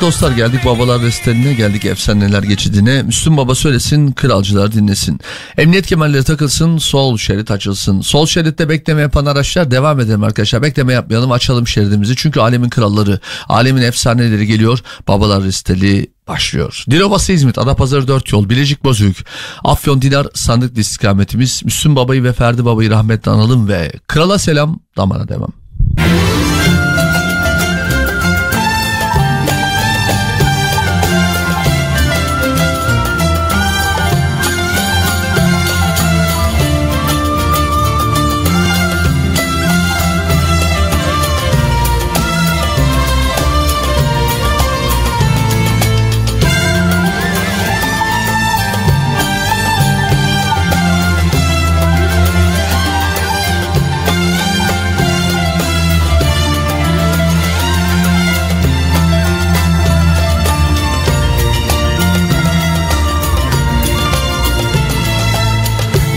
Dostlar geldik babalar restlerine geldik efsaneler geçidine. Müslüm Baba söylesin kralcılar dinlesin. Emniyet kemerleri takılsın sol şerit açılsın. Sol şeritte bekleme yapan araçlar devam edelim arkadaşlar. Bekleme yapmayalım açalım şeridimizi. Çünkü alemin kralları alemin efsaneleri geliyor. Babalar resteli başlıyor. Dilovası İzmit, Adapazarı 4 yol, Bilecik Bozüyük, Afyon Dinar sandıklı istikametimiz. Müslüm Baba'yı ve Ferdi Baba'yı rahmetle analım ve krala selam damara devam.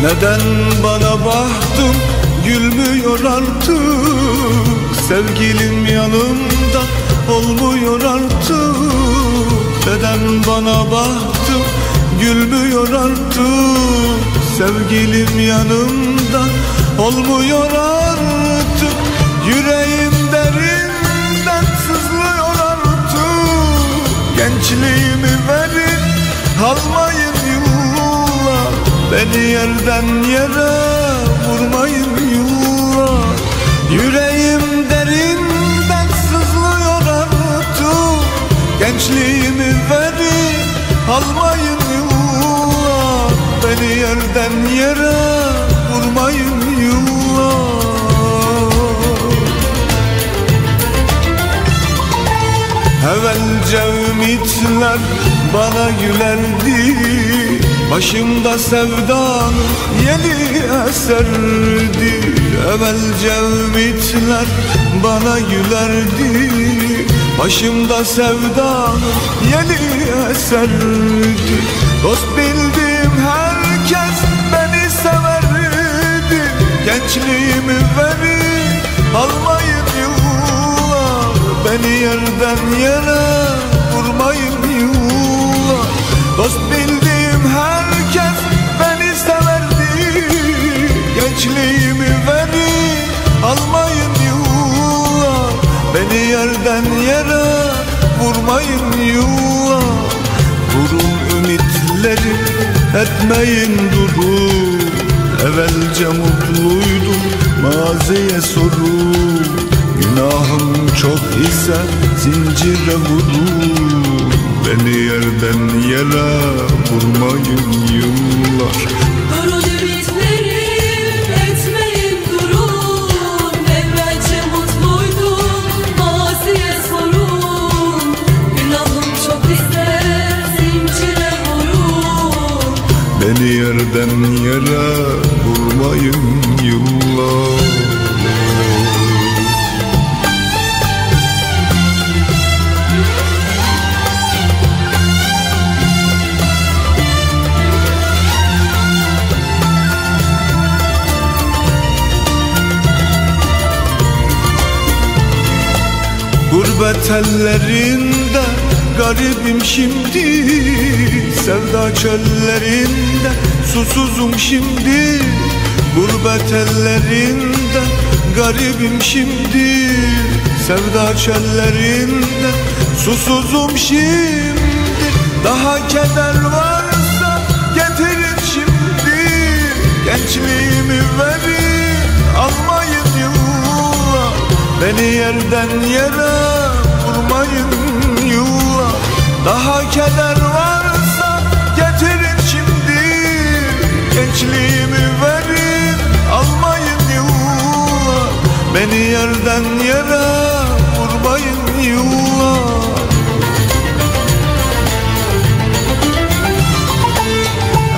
Neden bana baktın? Gülmüyor artık. Sevgilim yanımda olmuyor artık. Neden bana baktın? Gülmüyor artık. Sevgilim yanımda olmuyor artık. Yüreğim derinden sızlıyor artık. Gençliğimi verin almayın Beni yerden yere vurmayın yıllar Yüreğim derinden sızlıyor artık Gençliğimi verin almayın yıllar Beni yerden yere vurmayın yıllar Evvelce ümitler bana gülerdi Başımda sevdanın yeni eserdi Evvelce ümitler bana gülerdi. Başımda sevdanın yeni eserdi Dost bildiğim herkes beni severdi. Gençliğimi verin almayın yıllar. Beni yerden yere vurmayın yıllar. Dost bildiğim herkes Gençliğimi verin almayın yıllar Beni yerden yere vurmayın yıllar Vurun ümitleri etmeyin durun Evvelce mutluydum maziye sorun Günahım çok ise zincire vurun Beni yerden yere vurmayın yıllar yerden yere vurmayın yıllar. Gurbet ellerinde garibim şimdi Sevda çöllerinde susuzum şimdi. Gurbet ellerinde garibim şimdi. Sevda çöllerinde susuzum şimdi. Daha keder varsa getirin şimdi. Gençliğimi verin almayın yıllar Beni yerden yere vurmayın yıllar Daha keder varsa Gençliğimi verin almayın yıllar Beni yerden yere vurmayın yıllar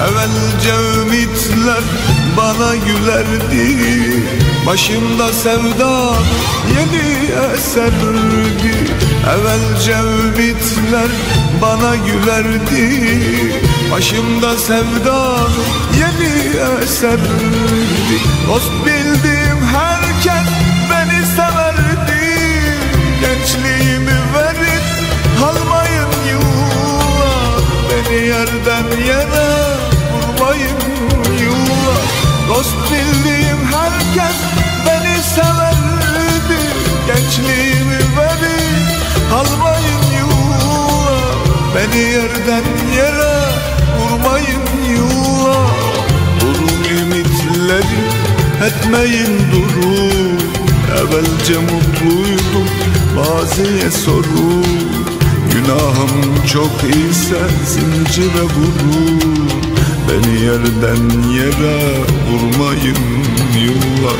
Evvelce ümitler bana gülerdi. Başımda sevda yeni eserdi Evvelce ümitler bana gülerdi. Başımda sevda yeni eserdi Dost bildiğim herkes beni severdi. Gençliğimi verin almayın yıllar Beni yerden yere vurmayın Dost bildiğim herkes beni severdi. Gençliğimi verin almayın yıllar Beni yerden yere vurmayın yıllar Durun ümitleri etmeyin durun Evvelce mutluydum maziye sorun Günahım çok ise zincire vurun Beni yerden yere vurmayın yıllar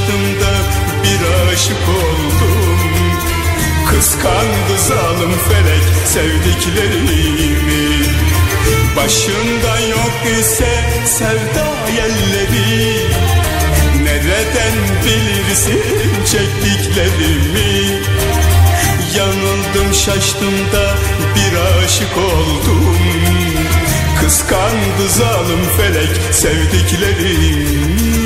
Açtım da bir aşık oldum. Kıskandı zalim felek sevdiklerimi. Başında yok ise sevda yelleri. Nereden bilirsin çektiklerimi? Yanıldım şaştım da bir aşık oldum. Kıskandı zalim felek sevdiklerimi.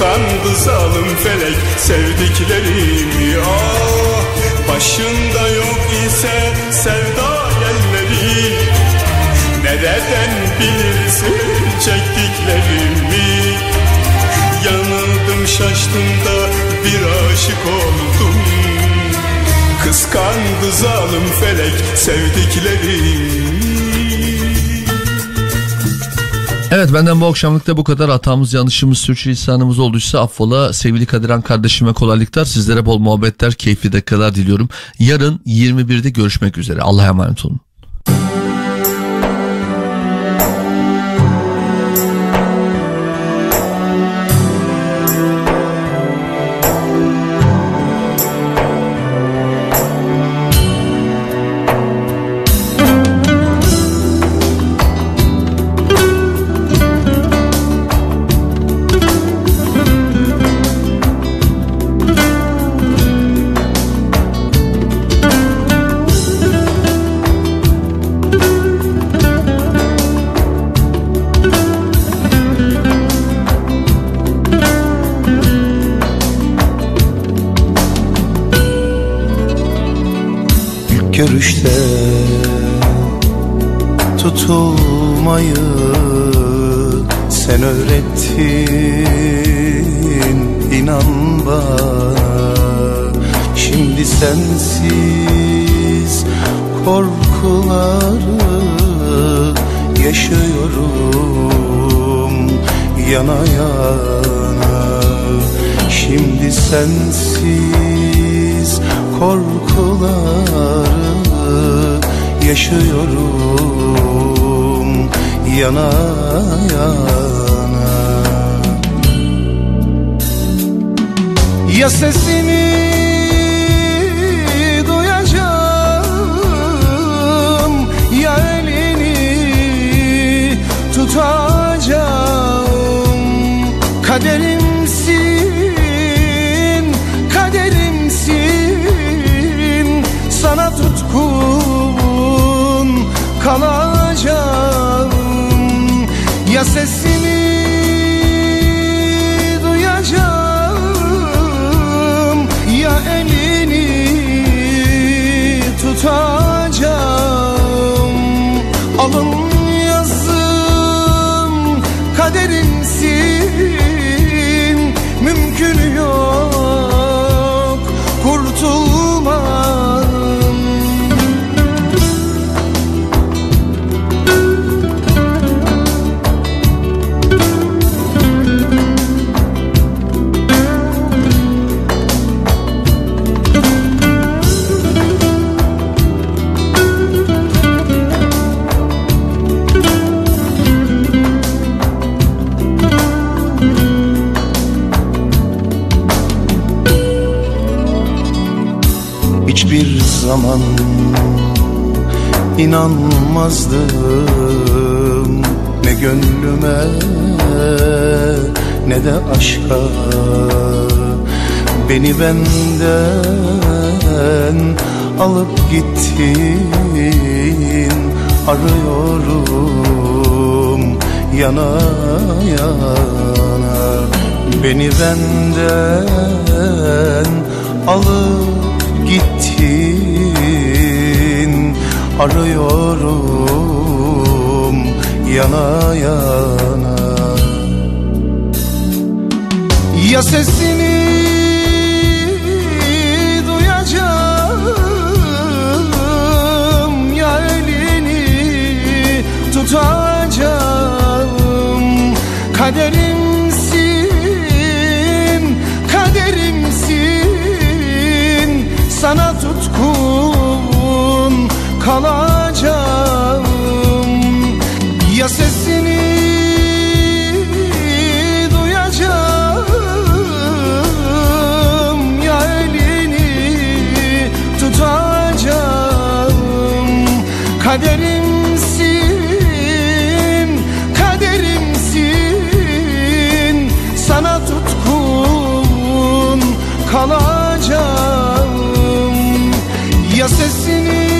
Kandı zalim felek sevdiklerimi ah! Başında yok ise sevda elleri Nereden bilirsin çektiklerimi? Yanıldım şaştım da bir aşık oldum. Kıskandı zalim felek sevdiklerimi. Evet benden bu akşamlıkta bu kadar hatamız yanlışımız sürçülisanımız olduysa affola sevgili Kadiran kardeşime kolaylıklar sizlere bol muhabbetler keyifli dakikalar diliyorum. Yarın 21'de görüşmek üzere Allah'a emanet olun. Görüşte tutulmayı sen öğrettin inan bana. Şimdi sensiz korkuları yaşıyorum yana yana. Şimdi sensiz korkuları yaşıyorum yana yana. Ya sesini duyacağım ya elini tutacağım. Kaderimsin, kalacağım. Ya sesini duyacağım Ya elini tutacağım. Alın yazım kaderimsin Mümkün yok inanmazdım. Ne gönlüme ne de aşka. Beni benden alıp gittin. Arıyorum yana yana. Beni benden alıp gittin Arıyorum yana yana. Ya sesini duyacağım Ya elini tutacağım. Kaderimsin, kaderimsin. Sana tutkun kalacağım. Ya sesini duyacağım. Ya elini tutacağım. Kaderimsin, kaderimsin. Sana tutkun kalacağım. Ya sesini